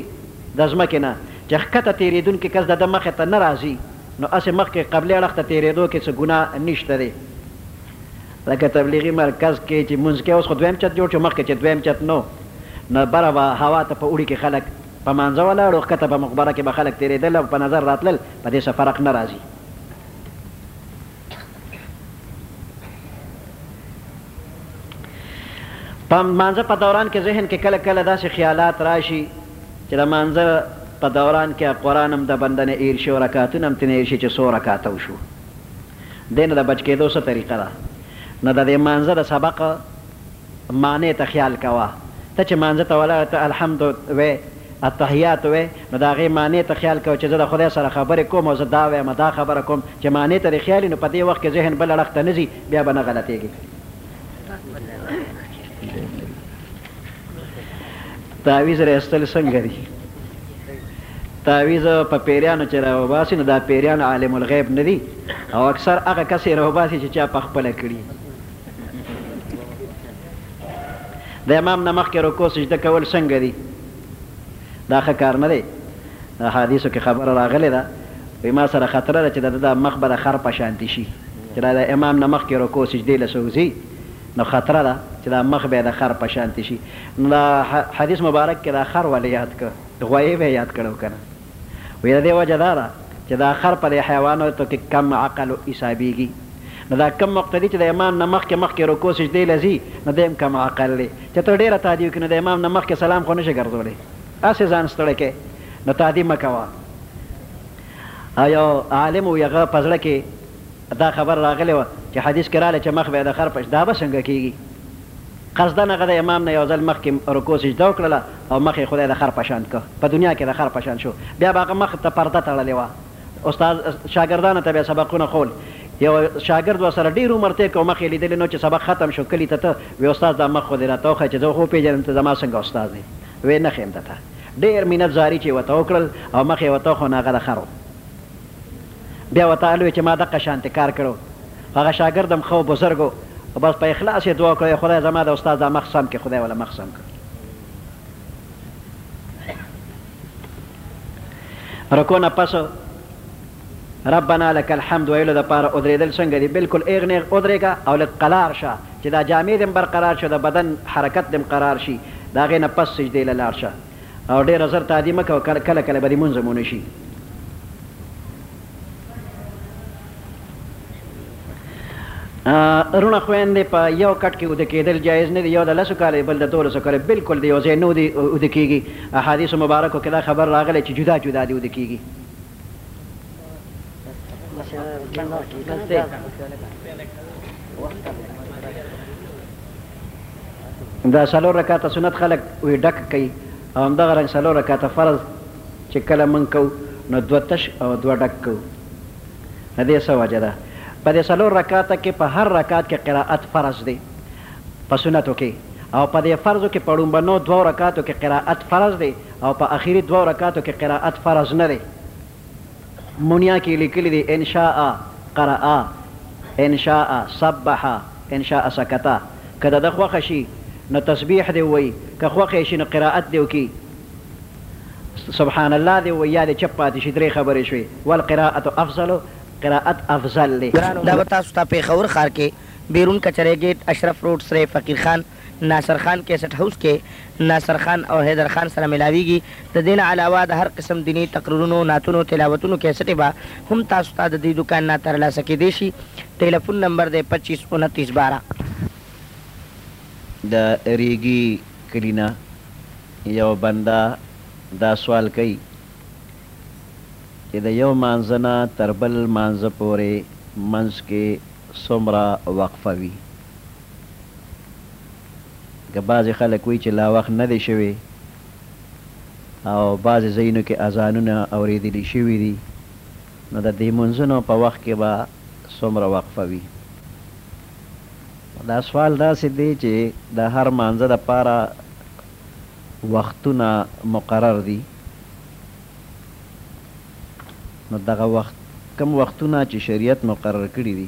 د ځمکې نه چې ښکته تېرېدونکي کس د ده مخې ته نه راځي نو هسې مخکې قبلې اړخ ته تېرېدو کې څه ګناه نشته دي؟ لکه تبلیغي مرکز کې چې لمونځ کوې اوس خو دویم چت جوړ شو مخکې چې دویم چت نه و نو بره به هوا ته په اوړي کې خلک په لمانځه ولاړ وو ښکته په مقبره کې به خلک تېرېدل او په نظر راتلل په دې څه فرق نه راځي. په مانځه په دوران کې ذهن کې کله کله داسې خیالات راشي چې د مانځه په دوران کې قرآن هم د بنده نه ایل شي او رکعتونه هم ترې ایل شي چې څو رکعته وشو دې نه د بچ کېدو څه طریقه ده نو د دې مانځه د سبق معنی ته خیال کوه ته چې مانځه ته ولاړې ته الحمد وې التحیات وې نو د هغې معنی ته خیال کوه چې زه د خدای سره خبرې کوم او زه دا وایم دا خبره کوم چې معنی ته دې خیال وي نو په دې وخت کې ذهن بل اړخ ته نه ځي بیا به نه غلطېږې. تعویذ رېستل څنګه دي؟ تعویذ په پیریانو چې راوباسي نو دا پیریان عالم الغیب نه دي او اکثر هغه کس یې راوباسي چې چا پخپله کړي. د امام نه مخکې رکوع سجده کول څنګه دي دا ښه کار نه دی احادیثو کې خبره راغلې ده وی ما سره خطر ده چې د د مخ به د خر په شانتي شي چې دا د امام نه مخکې رکوع سجدې له سوځي نو خطر ده چې دا مخ به د خر په شانتي شي نو دا حدیث مبارک کې دا خر ولې یاد کړ غوایې به یاد کړو کنه وي د دې وجه دا ده چې دا خر په دې حيوانو تو کې کم عقل حسابيږي نو دا کم مقتدي چې د امام نه مخکې مخکې رکوع سجدې له ځي نو دی هم کم عقل دی چې ته ډېره تادي وکړي نو د امام نه مخکې سلام خو نه شې ګرځولی هسې ځان ستړی کوې نو تادي مه کوه او يو عالم وي هغه په زړه کې دا خبره راغلې وه چې حديث کې راغلې چې مخ به يې د خر په دا به څنګه کېږي؟ قصداً هغه د امام نه يو ځل مخکې رکوع سجده وکړله او مخ يې خدای د خر په شان کړ، په دنيا کې د خر په شان شو، بيا به هغه مخ ته پرده تړلې وه، استاد شاګردانو ته به يې سبقونه ښوول، يوه شاګرد ورسره ډېر عمر تېر کړ او مخ يې ليدلی نه و چې سبق ختم شو کلي ته ته وې استاد دا مخ خو دې راته وښيه چې زه خو وپېژنم ته زما څنګه استاد يې؟ وې نه ښيم درته، ډېر منت زاري چې يې ورته وکړل او مخ يې ورته وښوو نو هغه د خر و. بیا ورته حال وي چې ما دقه شانتې کار کړو خو هغه شاګرد هم ښه او بزرګ و او بس په اخلاص یې دعا وکړه، ای خدای زما د استاد دا مخ سم کړې، خدای ولا مخ سم کړ. رکوع نه پس ربنا لک الحمد ویلو د پاره اودریدل څنګه دي؟ بلکل ایغ نیغ اودریږه او لږ قلار شه چې دا جامې دې هم برقرار شي او د بدن حرکت دې هم قرار شي، د هغې نه پس سجدې له لاړ شه. او ډېره زر تادي مه کوه کله کله به دې مونځ هم ونه شي. روڼه خویندې په یو کټ کې اوده کېدل جایز نه دي، یو د لسو کالو دی بل د دولسو کالو دی، بلکل د یو ځای نه اوده کېږي، احادیثو مبارکو کې دا خبر راغلی چې جدا جدا دې اوده کېږي. دا څلور رکعته سنت خلک وي ډک کوي او همدغه رنګ څلور رکعته فرض چې کله مونږ کوو نو دوه تش او دوه ډک کوو د دې څه وجه ده په دې څلور رکعته کې په هر رکعت کې قرائت فرض دی په سنتو کې او په دې فرضو کې په ړومبنو دوو رکعتو کې قرائت فرض دی او په اخیری دوو رکعتو کې قرائت فرض نه دی مونیا کې لیکلي دي، ان شاء قرأ، ان شاء سبح، ان شاء سکت، که د ده خوښه شي نو تسبیح دې ووایي، که خوښه یې شي نو قرائت دې وکړي، سبحان الله دې ووایي یا دې چپ پاتې شي، درې خبرې شوې، والقراءة افضل، قرائت افضل دی. ګرانو دا به تاسو ته پېښور ښار کې بېرون کچرۍ ګېټ، اشرف روډ، سرې فقیر خان، ناصر خان کیسټ هاوس کې ناصر خان او حیدر خان سره ملاویږي، د دې نه علاوه د هر قسم دیني تقریرونو، نعتونو، تلاوتونو کیسټې به هم تاسو ته د دې دوکان نه ترلاسه کیدی شي، ټیلفون نمبر دی پچیس انتیس باره. د ریګی کلی نه یو بنده دا سوال کوي چې د یو مانځه نه تر بل مانځه پورې منځ کې څومره وقفه وي؟ که بعضې خلک وایي چې لا وخت نه دی شوی او بعضې ځایونو کې اذانونه اورېدلي شوي دي، نو د دېمونځونو په وخت کې به څومره وقفه وي؟ دا سوال داسې دی چې د هر لمانځه لپاره وختونه مقرر دي، نو دغه وخت کوم وختونه چې شریعت مقرر کړي دي،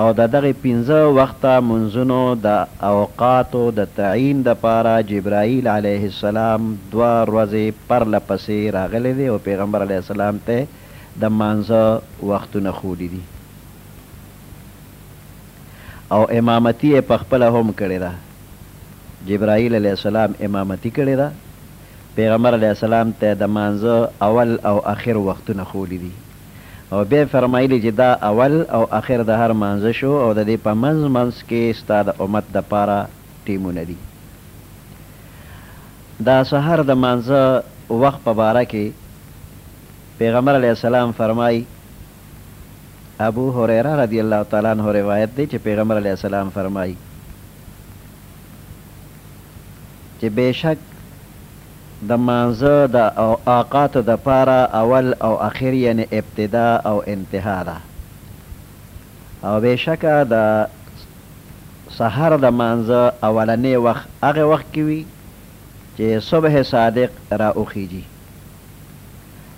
او د دغه پنځه وخته مونځونو د اوقاتو د تعین دپاره جبرائیل علیه السلام دوه ورځې پرله پسې راغلی دی او پیغمبر علیه السلام ته د مانځه وختونه ښودي دي او امامتي ئې پخپله هم کړې ده، جبرائیل علیه السلام امامتي کړې ده، پیغمبر علیه السلام ته د مانځه اول او اخر وختونه ښودي دي. او بیا یې فرمایلي چې دا اول او اخر د هر مانځه شو او د دې په منځ منځ کې ستا د امت د پاره ټیمونه دي. د سحر د مانځه وخت په باره کې پیغمبر علیه السلام فرمایي، ابو هریره رضی الله تعالی عنه روایت دی چې پیغمبر علیه السلام فرمایي چې بېشک د مانځه د اوقاتو د پاره اول او اخر یعنی ابتدا او انتها ده او بېشکه د سحر د مانځه اولنې وخت هغه وخت کې وي چې صبح صادق را وخېژي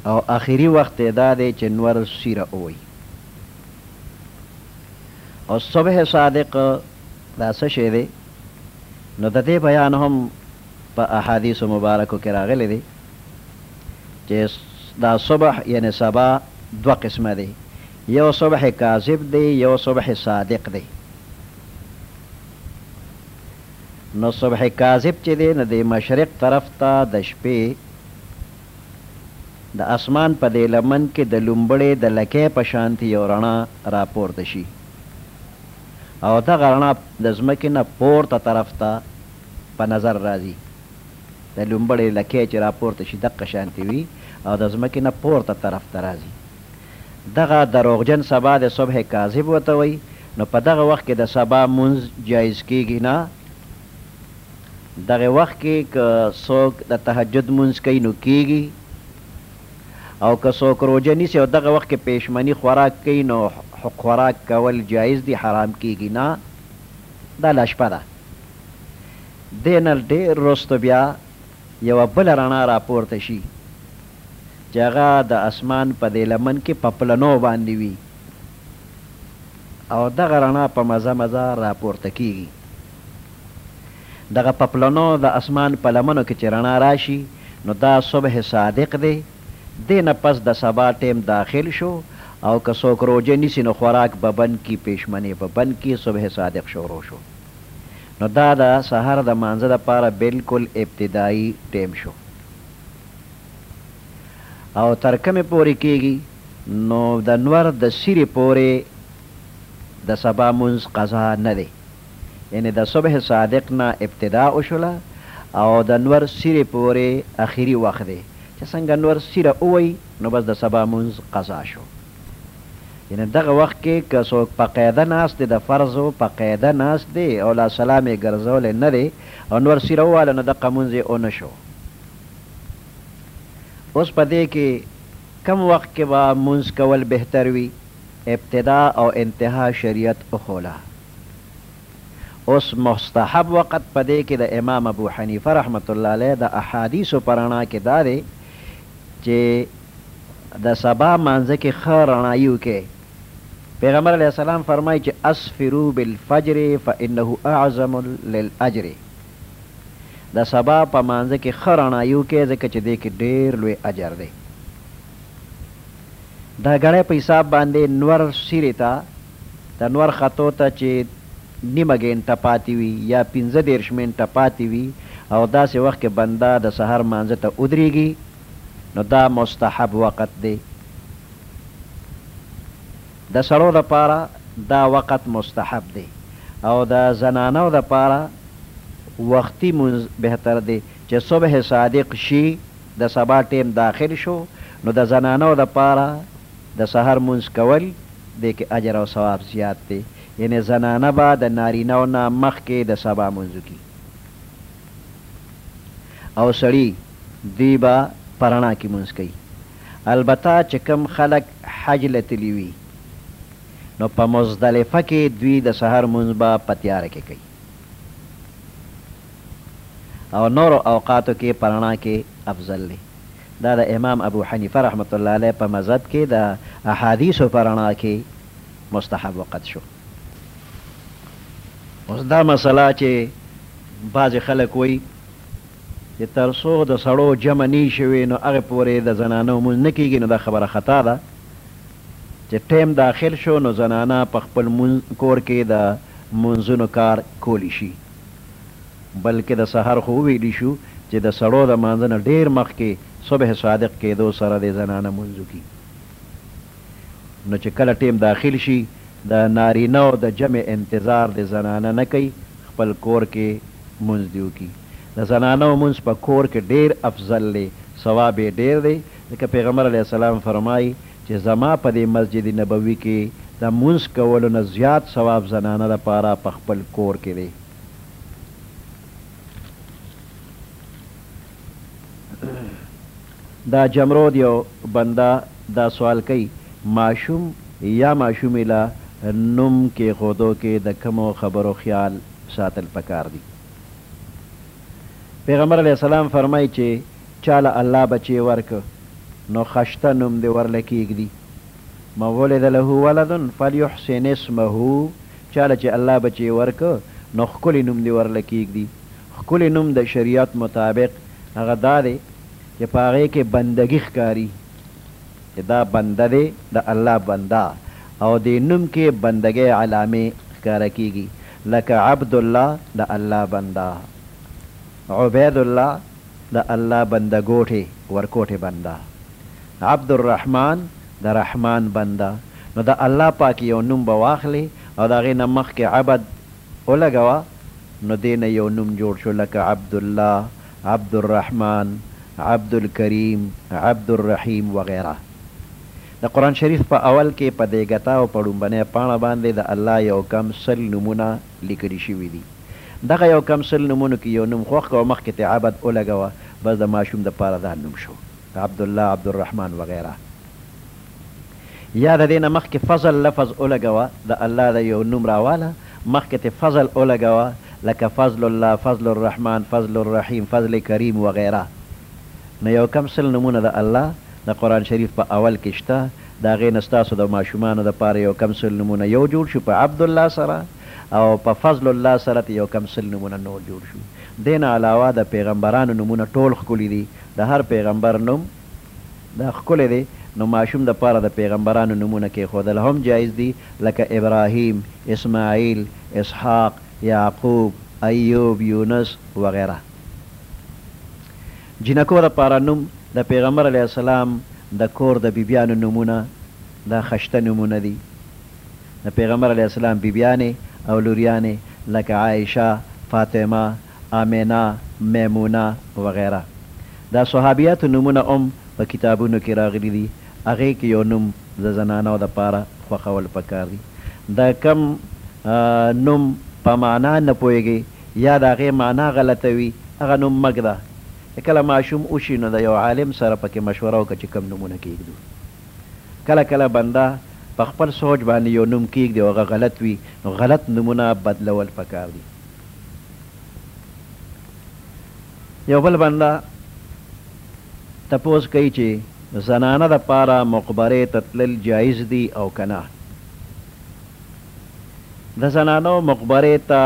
او اخري وخت یې دا دی چې نور سیره ووي اوس صبح صادق دا څه شی دی نو د دې بیان هم په احادیثو مبارکو کې راغلي دي چې دا صبح یعنې سبا دوه قسمه دی، یو صبح کاذب دی، یو صبح صادق دی. نو صبح کاذب چې دی نو د مشرق طرف ته د شپې د اسمان په دې لمن کې د لومبړې د لکۍ په شانتې یو رڼا راپورته شي او دغه رڼا د ځمکې نه پورته طرف ته په نظر راځي د لومبړې لکې چې راپورته شي دقه شانتې وي او د ځمکې نه پورته طرف ته راځي دغه دروغجن سبا د صبح کاذب وته وایي نو په دغه وخت کې د سبا مونځ جایز کیږي نه دغه وخت کې که څوک د تهجد مونځ کوي نو کیږي او که څوک روژه نیسي او دغه وخت کې پیشمنی خوراک کوي نو خوراک کول جایز دي حرام کیږي نه دا لا شپه ده دې نه ډېر وروسته بیا یوه بله رڼا راپورته شي چې هغه د اسمان په دې لمن کې په پلنو باندې وي او دغه رڼا په مزه مزه راپورته کېږي. دغه په پلنو د اسمان په لمنو کې چې رڼا راشي نو دا صبح صادق دی، دې نه پس د سبا ټیم داخل شو او که څوک روژه نیسي نو خوراک به بند کړي، پیشمنې به بند کړي، صبح صادق شروع شو نو دا د سحر د مانځه لپاره بلکل ابتدايي ټیم شو او تر کومې پورې کیږي نو د نور د سیرې پورې د سبا مونځ قضا نه دی. یعنې د صبح صادق نه ابتدا وشوله او د نور سیرې پورې اخري وخت دی، چې څنګه نور سیره ووایي نو بس د سبا لمونځ قضا شو. یعنې دغه وخت کې که څوک په قاعده ناست دی، د فرضو په قاعده ناست دی او لا سلام یې ګرځولی نه دی او نور سیره وواله نو دقه لمونځ یې ونه شو. اوس په دې کې کوم وخت کې به لمونځ کول بهتر وي؟ ابتدا او انتها شریعت وښوله. اوس مستحب وقت په دې کې د امام ابو حنیفه رحمته الله علیه د احادیثو په رڼا کې دا دی چې د سبا مانځه کې ښه رڼايي وکړئ. پیغمبر علیه السلام فرمایي چې اسفرو بالفجر فانه اعظم للاجر د سبا په مانځه کې ښه رڼايي وکړئ ځکه چې دې کې ډېر لوی اجر دی. د ګړۍ په حساب باندې نور سیرې ته د نور ختو ته چې نیمه ګینټه پاتې وي یا پنځه دېرش مینټه پاتې وي او داسې وخت کې بنده د سهار مانځه ته ودریږي نو دا مستحب وقت دی د سړو لپاره دا وقت مستحب دی او د زنانو لپاره وختي مونځ بهتر دی چې صبح صادق شي. د سبا ټيم داخل شو نو د زنانو لپاره د سحر مونځ کول دې کې اجر او ثواب زيات دې يعنې زنانه به د نارينه و نه مخکې د سبا مونځ وکړي او سړي دوی به په رڼا کې مونځ کوي البته چې کوم خلک حج له تلي وي نو په مزدلفه کې دوی د سحر مونځ به په تياره کې کوي. او نورو اوقاتو کې په رڼا کې افضل دی. دا د امام ابو حنیفه رحمة الله علیه په مذهب کې د احادیثو په رڼا کې مستحب وقت شو. اوس دا مسله چې بعضې خلک وایي چې تر څو د سړو جمع نۀ شوې نو هغې پورې د زنانو لمونځ نۀ کېږي نو دا خبره خطا ده چې ټایم داخل شو نو زنانه په خپل کور کې د لمونځونو کار کولی شي. بلکې د سحر خو وویلی شو چې د سړو د مانځه نه ډېر مخکې صبح صادق کېدو سره دې زنانه مونځ وکړي نو چې کله ټېم داخل شي د نارینه او د جمع انتظار دې زنانه نه کوي خپل کور کې مونځ دې وکړي د زنانو مونځ په کور کې ډېر افضل دی ثواب یې ډېر دی ځکه پیغمبر علیه السلام فرمايي چې زما په دې مسجد نبوي کې د مونځ کولو نه زیات ثواب زنانه لپاره په خپل کور کې دی. دا جمرود یو بنده دا سوال کوي ماشوم یا ماشومې له نوم کیښودو کې د کومو خبرو خیال ساتل پکار دي؟ پیغمبر علیه السلام فرمایي چې چاله الله بچې ورکړ نو خشته نوم دې ورله کېږدي، من ولد له ولد فليحسن اسمه، چاله چې الله بچې ورکړ نو ښکلې نوم دې ورله کېږدي، ښکلې نوم د شريعت مطابق هغه دا دی چې په هغې کې بندګي ښکاري چې دا بنده دی د الله بنده او دې نوم کې بندګۍ علامې ښکاره کېږي لکه عبدالله د الله بنده، عبيدالله د الله بنده ګوټې ورکوټې بنده عبدالرحمن د رحمن بنده نو د الله پاک یو نوم به واخلې او د هغې نه مخکې عبد ولګوه نو دې نه یو نوم جوړ شو لکه عبدالله عبدالرحمن عبدالکریم عبدالرحیم وغیره د قرآن شریف په اول کې په دې ګته او په ړومبنۍ پاڼه باندې د الله یو کم سل نومونه لیکلي شوي دي دغه یو کم سل نومونو کې یو نوم خوښ کړه او مخکې ترې عبد ولګوه بس د ماشوم د پاره دا نوم شو عبدالله عبدالرحمن وغیره یا د دې نه مخکې فضل لفظ ولګوه د الله د یو نوم راواله مخکې ترې فضل ولګوه لکه فضل الله فضل الرحمن فضل الرحیم فضل کریم وغیره نو یو کم سل نومونه د الله د قرآن شریف په اول کې شته د هغې نه ستاسو د ماشومانو د پاره یو کم سل نومونه یو جوړ شو په عبدالله سره او په فضل الله سره ترې یو کم سل نومونه نور جوړ شو دې نه علاوه د پیغمبرانو نومونه ټول ښکلي دي د هر پیغمبر نوم د ښکلی دی نو ماشوم د پاره د پیغمبرانو نومونه کېښودل هم جایز دي لکه ابراهیم، اسماعیل، اسحاق، یعقوب، ایوب، یونس وغیره. جینکو د پاره نوم د پیغمبر علیه السلام د کور د بیبیانو نومونه دا خشته نومونه دي د پیغمبر علیه السلام بیبیانې او لوریانې لکه عائشه، فاطمه، آمنه، میمونه وغیره دا صحابیاتو نومونه هم په کتابونو کې راغلي دي هغې کې یو نوم د زنانو د پاره خوښول پکار دي د کوم نوم په معنا نه پوهیږې يا د هغې معنا غلطه وي هغه نوم مه ږده که کله ماشوم وشي نو د يو عالم سره پکې مشوره وکړه چې کوم نومونه کيږدو کله کله بنده په خپل سوچ باندې يو نوم کيږدي او هغه غلط وي نو غلط نومونه بدلول پکار دي يو بل بنده تپوس کوي چې زنانه د پاره مقبرې ته تلل جائز دي او که نه. د زنانو مقبرې ته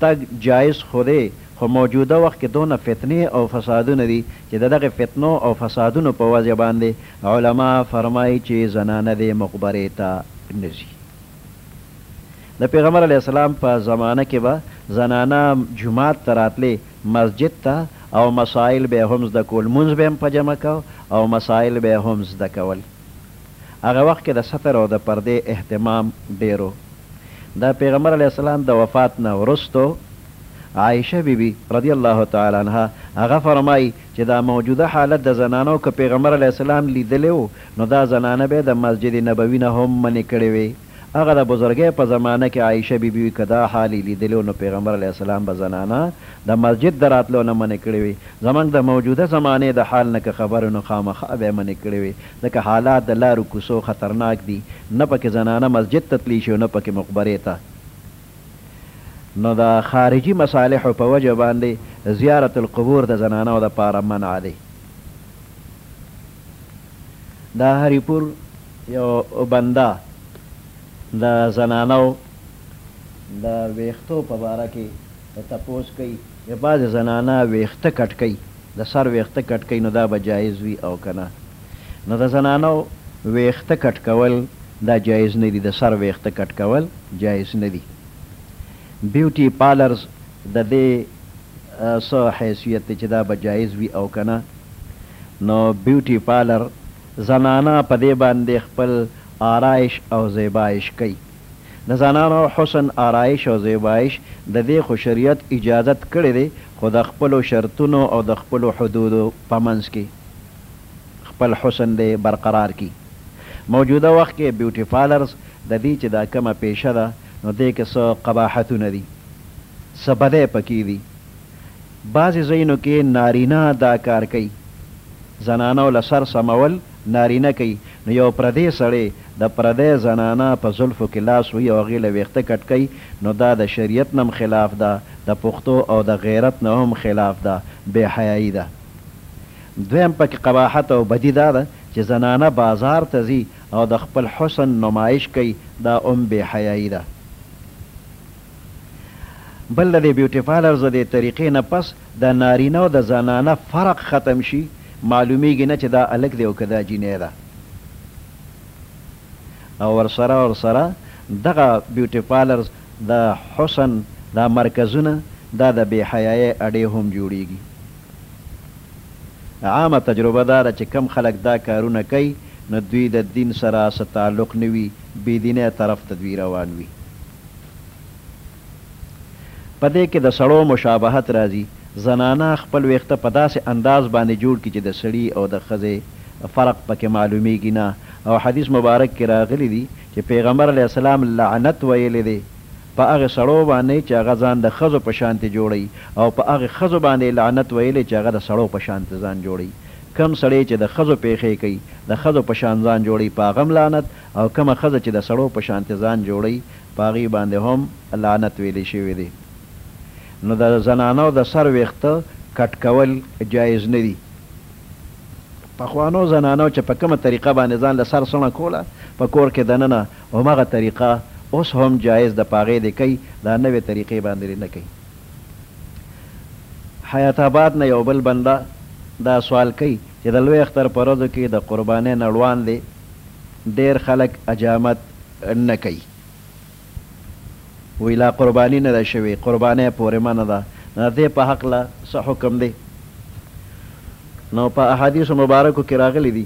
تګ جائز خو دی خو موجوده وخت کې دونه فتنې او فسادونه دي چې د دغه فتنو او فسادونو په وجه باندې علماء فرمائي چې زنانه دې مقبرې ته نه ځي. د پېغمبر علیه السلام په زمانه کې به زنانه جومات ته راتلې، مسجد ته، او مسائل به یې هم زده کول، لمونځ به یې هم په جمع کاوه او مسائل به یې هم زده کول. هغه وخت کې د ستر او د پردې اهتمام ډېر و. د پېغمبر علیه السلام د وفات نه وروسته عائشه بي بي رضي الله تعالی عنها هغه فرمايي چې دا موجوده حالت د زنانو که پېغمبر علیه السلام ليدلی و نو دا زنانه به يې د مسجد نبوي نه هم منې کړې وې. هغه د بزرګۍ په زمانه کې عائشه بي بي که دا حال يې ليدلی و نو پيغمبر عليه السلام به زنانه د مسجد د راتلو نه منع کړې وې، زموږ د موجوده زمانې د حال نه که خبر وې نو خامخا به يې منع کړې وې، ځکه حالات د لارو کوڅو خطرناک دي، نه پکې زنانه مسجد ته تلی شي او نه پکې مقبرې ته. نو د خارجي مصالحو په وجه باندې زيارت القبور د زنانو لپاره منع دی. د هري پور. یو بنده د زنانو د ویښتو په باره کې تپوس کوي. وی بعضی زنانه ویښته کټ کوي د سر ویښته کټ کوي نو دا به جایز وي او که نه نو د زنانو ویښته کټ کول دا جایز ندي د سر ویښته کټ کول جایز ندي بیوټي پالرز ددې څه حیثیت دی چې دا به جایز وي او که نه نو بیوټي پالر زنانه په دې باندې خپل آرایش او زیبایش کوي. د زنانو حسن، آرایش او زیبایش د دې خو شریعت اجازت کړی دی خو د خپلو شرطونو او د خپلو حدودو په منځ کې خپل حسن دې برقرار کړي. موجوده وخت کې بیوټي فالرز د دې چې دا کومه پیشه ده نو دې کې څه قباحتونه دي، څه بدۍ پکې دي، بعضې ځايونو کې نارينه دا کار کوي زنانو له سر سمول نارينه کوي نو يو پردې سړې د پردې زنانه په زلفو کې لاس وهي او هغې له ويښته کټ کوي نو دا د شريعت نه هم خلاف ده د پښتو او د غيرت نه هم خلاف ده بې حيايي ده دويم پکې قباحت او بدي دا ده چې زنانه بازار ته ځي او د خپل حسن نمايش کوي دا هم بې حيايي ده. بل د دې بیوټیفالرز د دې طریقې نه پس د نارینه او د زنانه فرق ختم شي معلومیږي نه چې دا هلک دی او که دا جینۍ ده او ورسره ورسره دغه بیوټیفالرز د حسن دا مرکزونه دا د بې حیایۍ اډې هم جوړیږي عامه تجربه دا ده چې کوم خلک دا کارونه کوي نو دوی د دین سره څه تعلق نه وي بې دینۍ طرف ته دوی روان وي. په دې کې د سړو مشابهت راځي، زنانه خپل وېښته په داسې انداز باندې جوړ کړي چې د سړي او د ښځې فرق پکې معلومېږي نه او حدیث مبارک کې راغلي دي چې پیغمبر علیه السلام لعنت ویلی دی په هغې سړو باندې چې هغه ځان د ښځو په شانتې جوړوي او په هغې ښځو باندې یې لعنت ویلی چې هغه د سړو په شانتې ځان جوړوي کوم سړی چې د ښځو پېښې کوي د ښځو په شان ځان جوړوي په هغه هم لعنت او کومه ښځه چې د سړو په شانتې ځان جوړوي په هغوی باندې هم لعنت ویلې شوی دی نو د زنانو د سر ویښته کټ کول جایز نه دي پخوانو زنانو چې په کومه طریقه باندې ځان له سر سڼه کوله په کور کې دننه همغه طریقه اوس هم جایز ده په هغې دې کوي دا نوې طریقې باندې دې نه کوي حیات اباد نه یو بل بنده دا سوال کوي چې د لوی اختر په ورځو کې د قربانۍ نه ړواندې ډیر خلک حجامت نه کوي وي لا قرباني نه ده شوي قرباني پورې منع ده نو د دې په حقله څه حکم دی نو په احادیثو مبارکو کې راغلي دي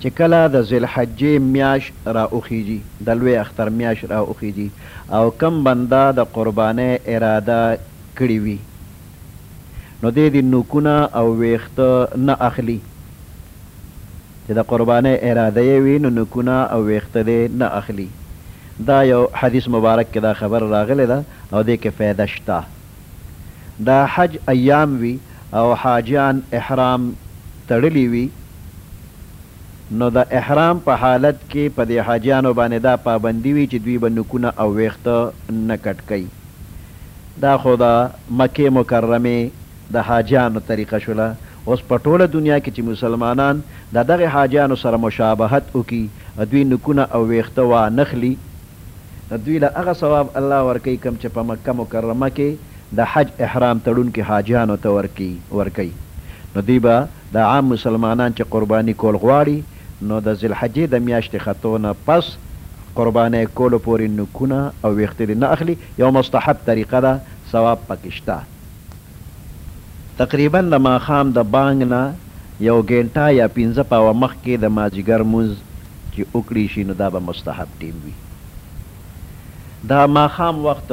چې کله د ذوالحجې میاشت را وخیژي د لوی اختر میاشت را وخیژي او کوم بنده د قرباني اراده کړې وي نو دی دې نوکونه او وېښته نه اخلي. چې د قربانۍ اراده یې وي نو نوکونه او وېښته دې نه اخلي. دا یو حدیث مبارک کې دا خبره راغلې ده او دې کې فایده شته. د حج ایام وي او حاجیان احرام تړلي وي نو د احرام په حالت کې په دې حاجیانو باندې دا پابندي وي چې دوی به نوکونه او وېښته نه کټ کوي. دا خو د مکې مکرمې د حاجیانو طریقه شوله، اوس په ټوله دنیا کې چې مسلمانان د دغه حاجیانو سره مشابهت وکړي، د دوی نوکونه او وېښته وا نه خلي، نو دوی له هغه ثواب الله ورکوي کوم چې په مکه مکرمه کې د حج احرام تړونکي حاجیانو ته ورکوي، نو دوی به دا عام مسلمانان چې قرباني کول غواړي نو د ذیلحجې د میاشتې ختو نه پس قربانۍ کولو پورې نوکونه او ویښته دې نه اخلي، یوه مستحب طریقه ده ثواب پکې شته. تقریباً د ماښام د بانګ نه یو ګینټه یا پنځه پاوه مخکې د مازیګر لمونځ چې وکړي شي نو دا به مستحب ټیم وي. د ماښام وخت.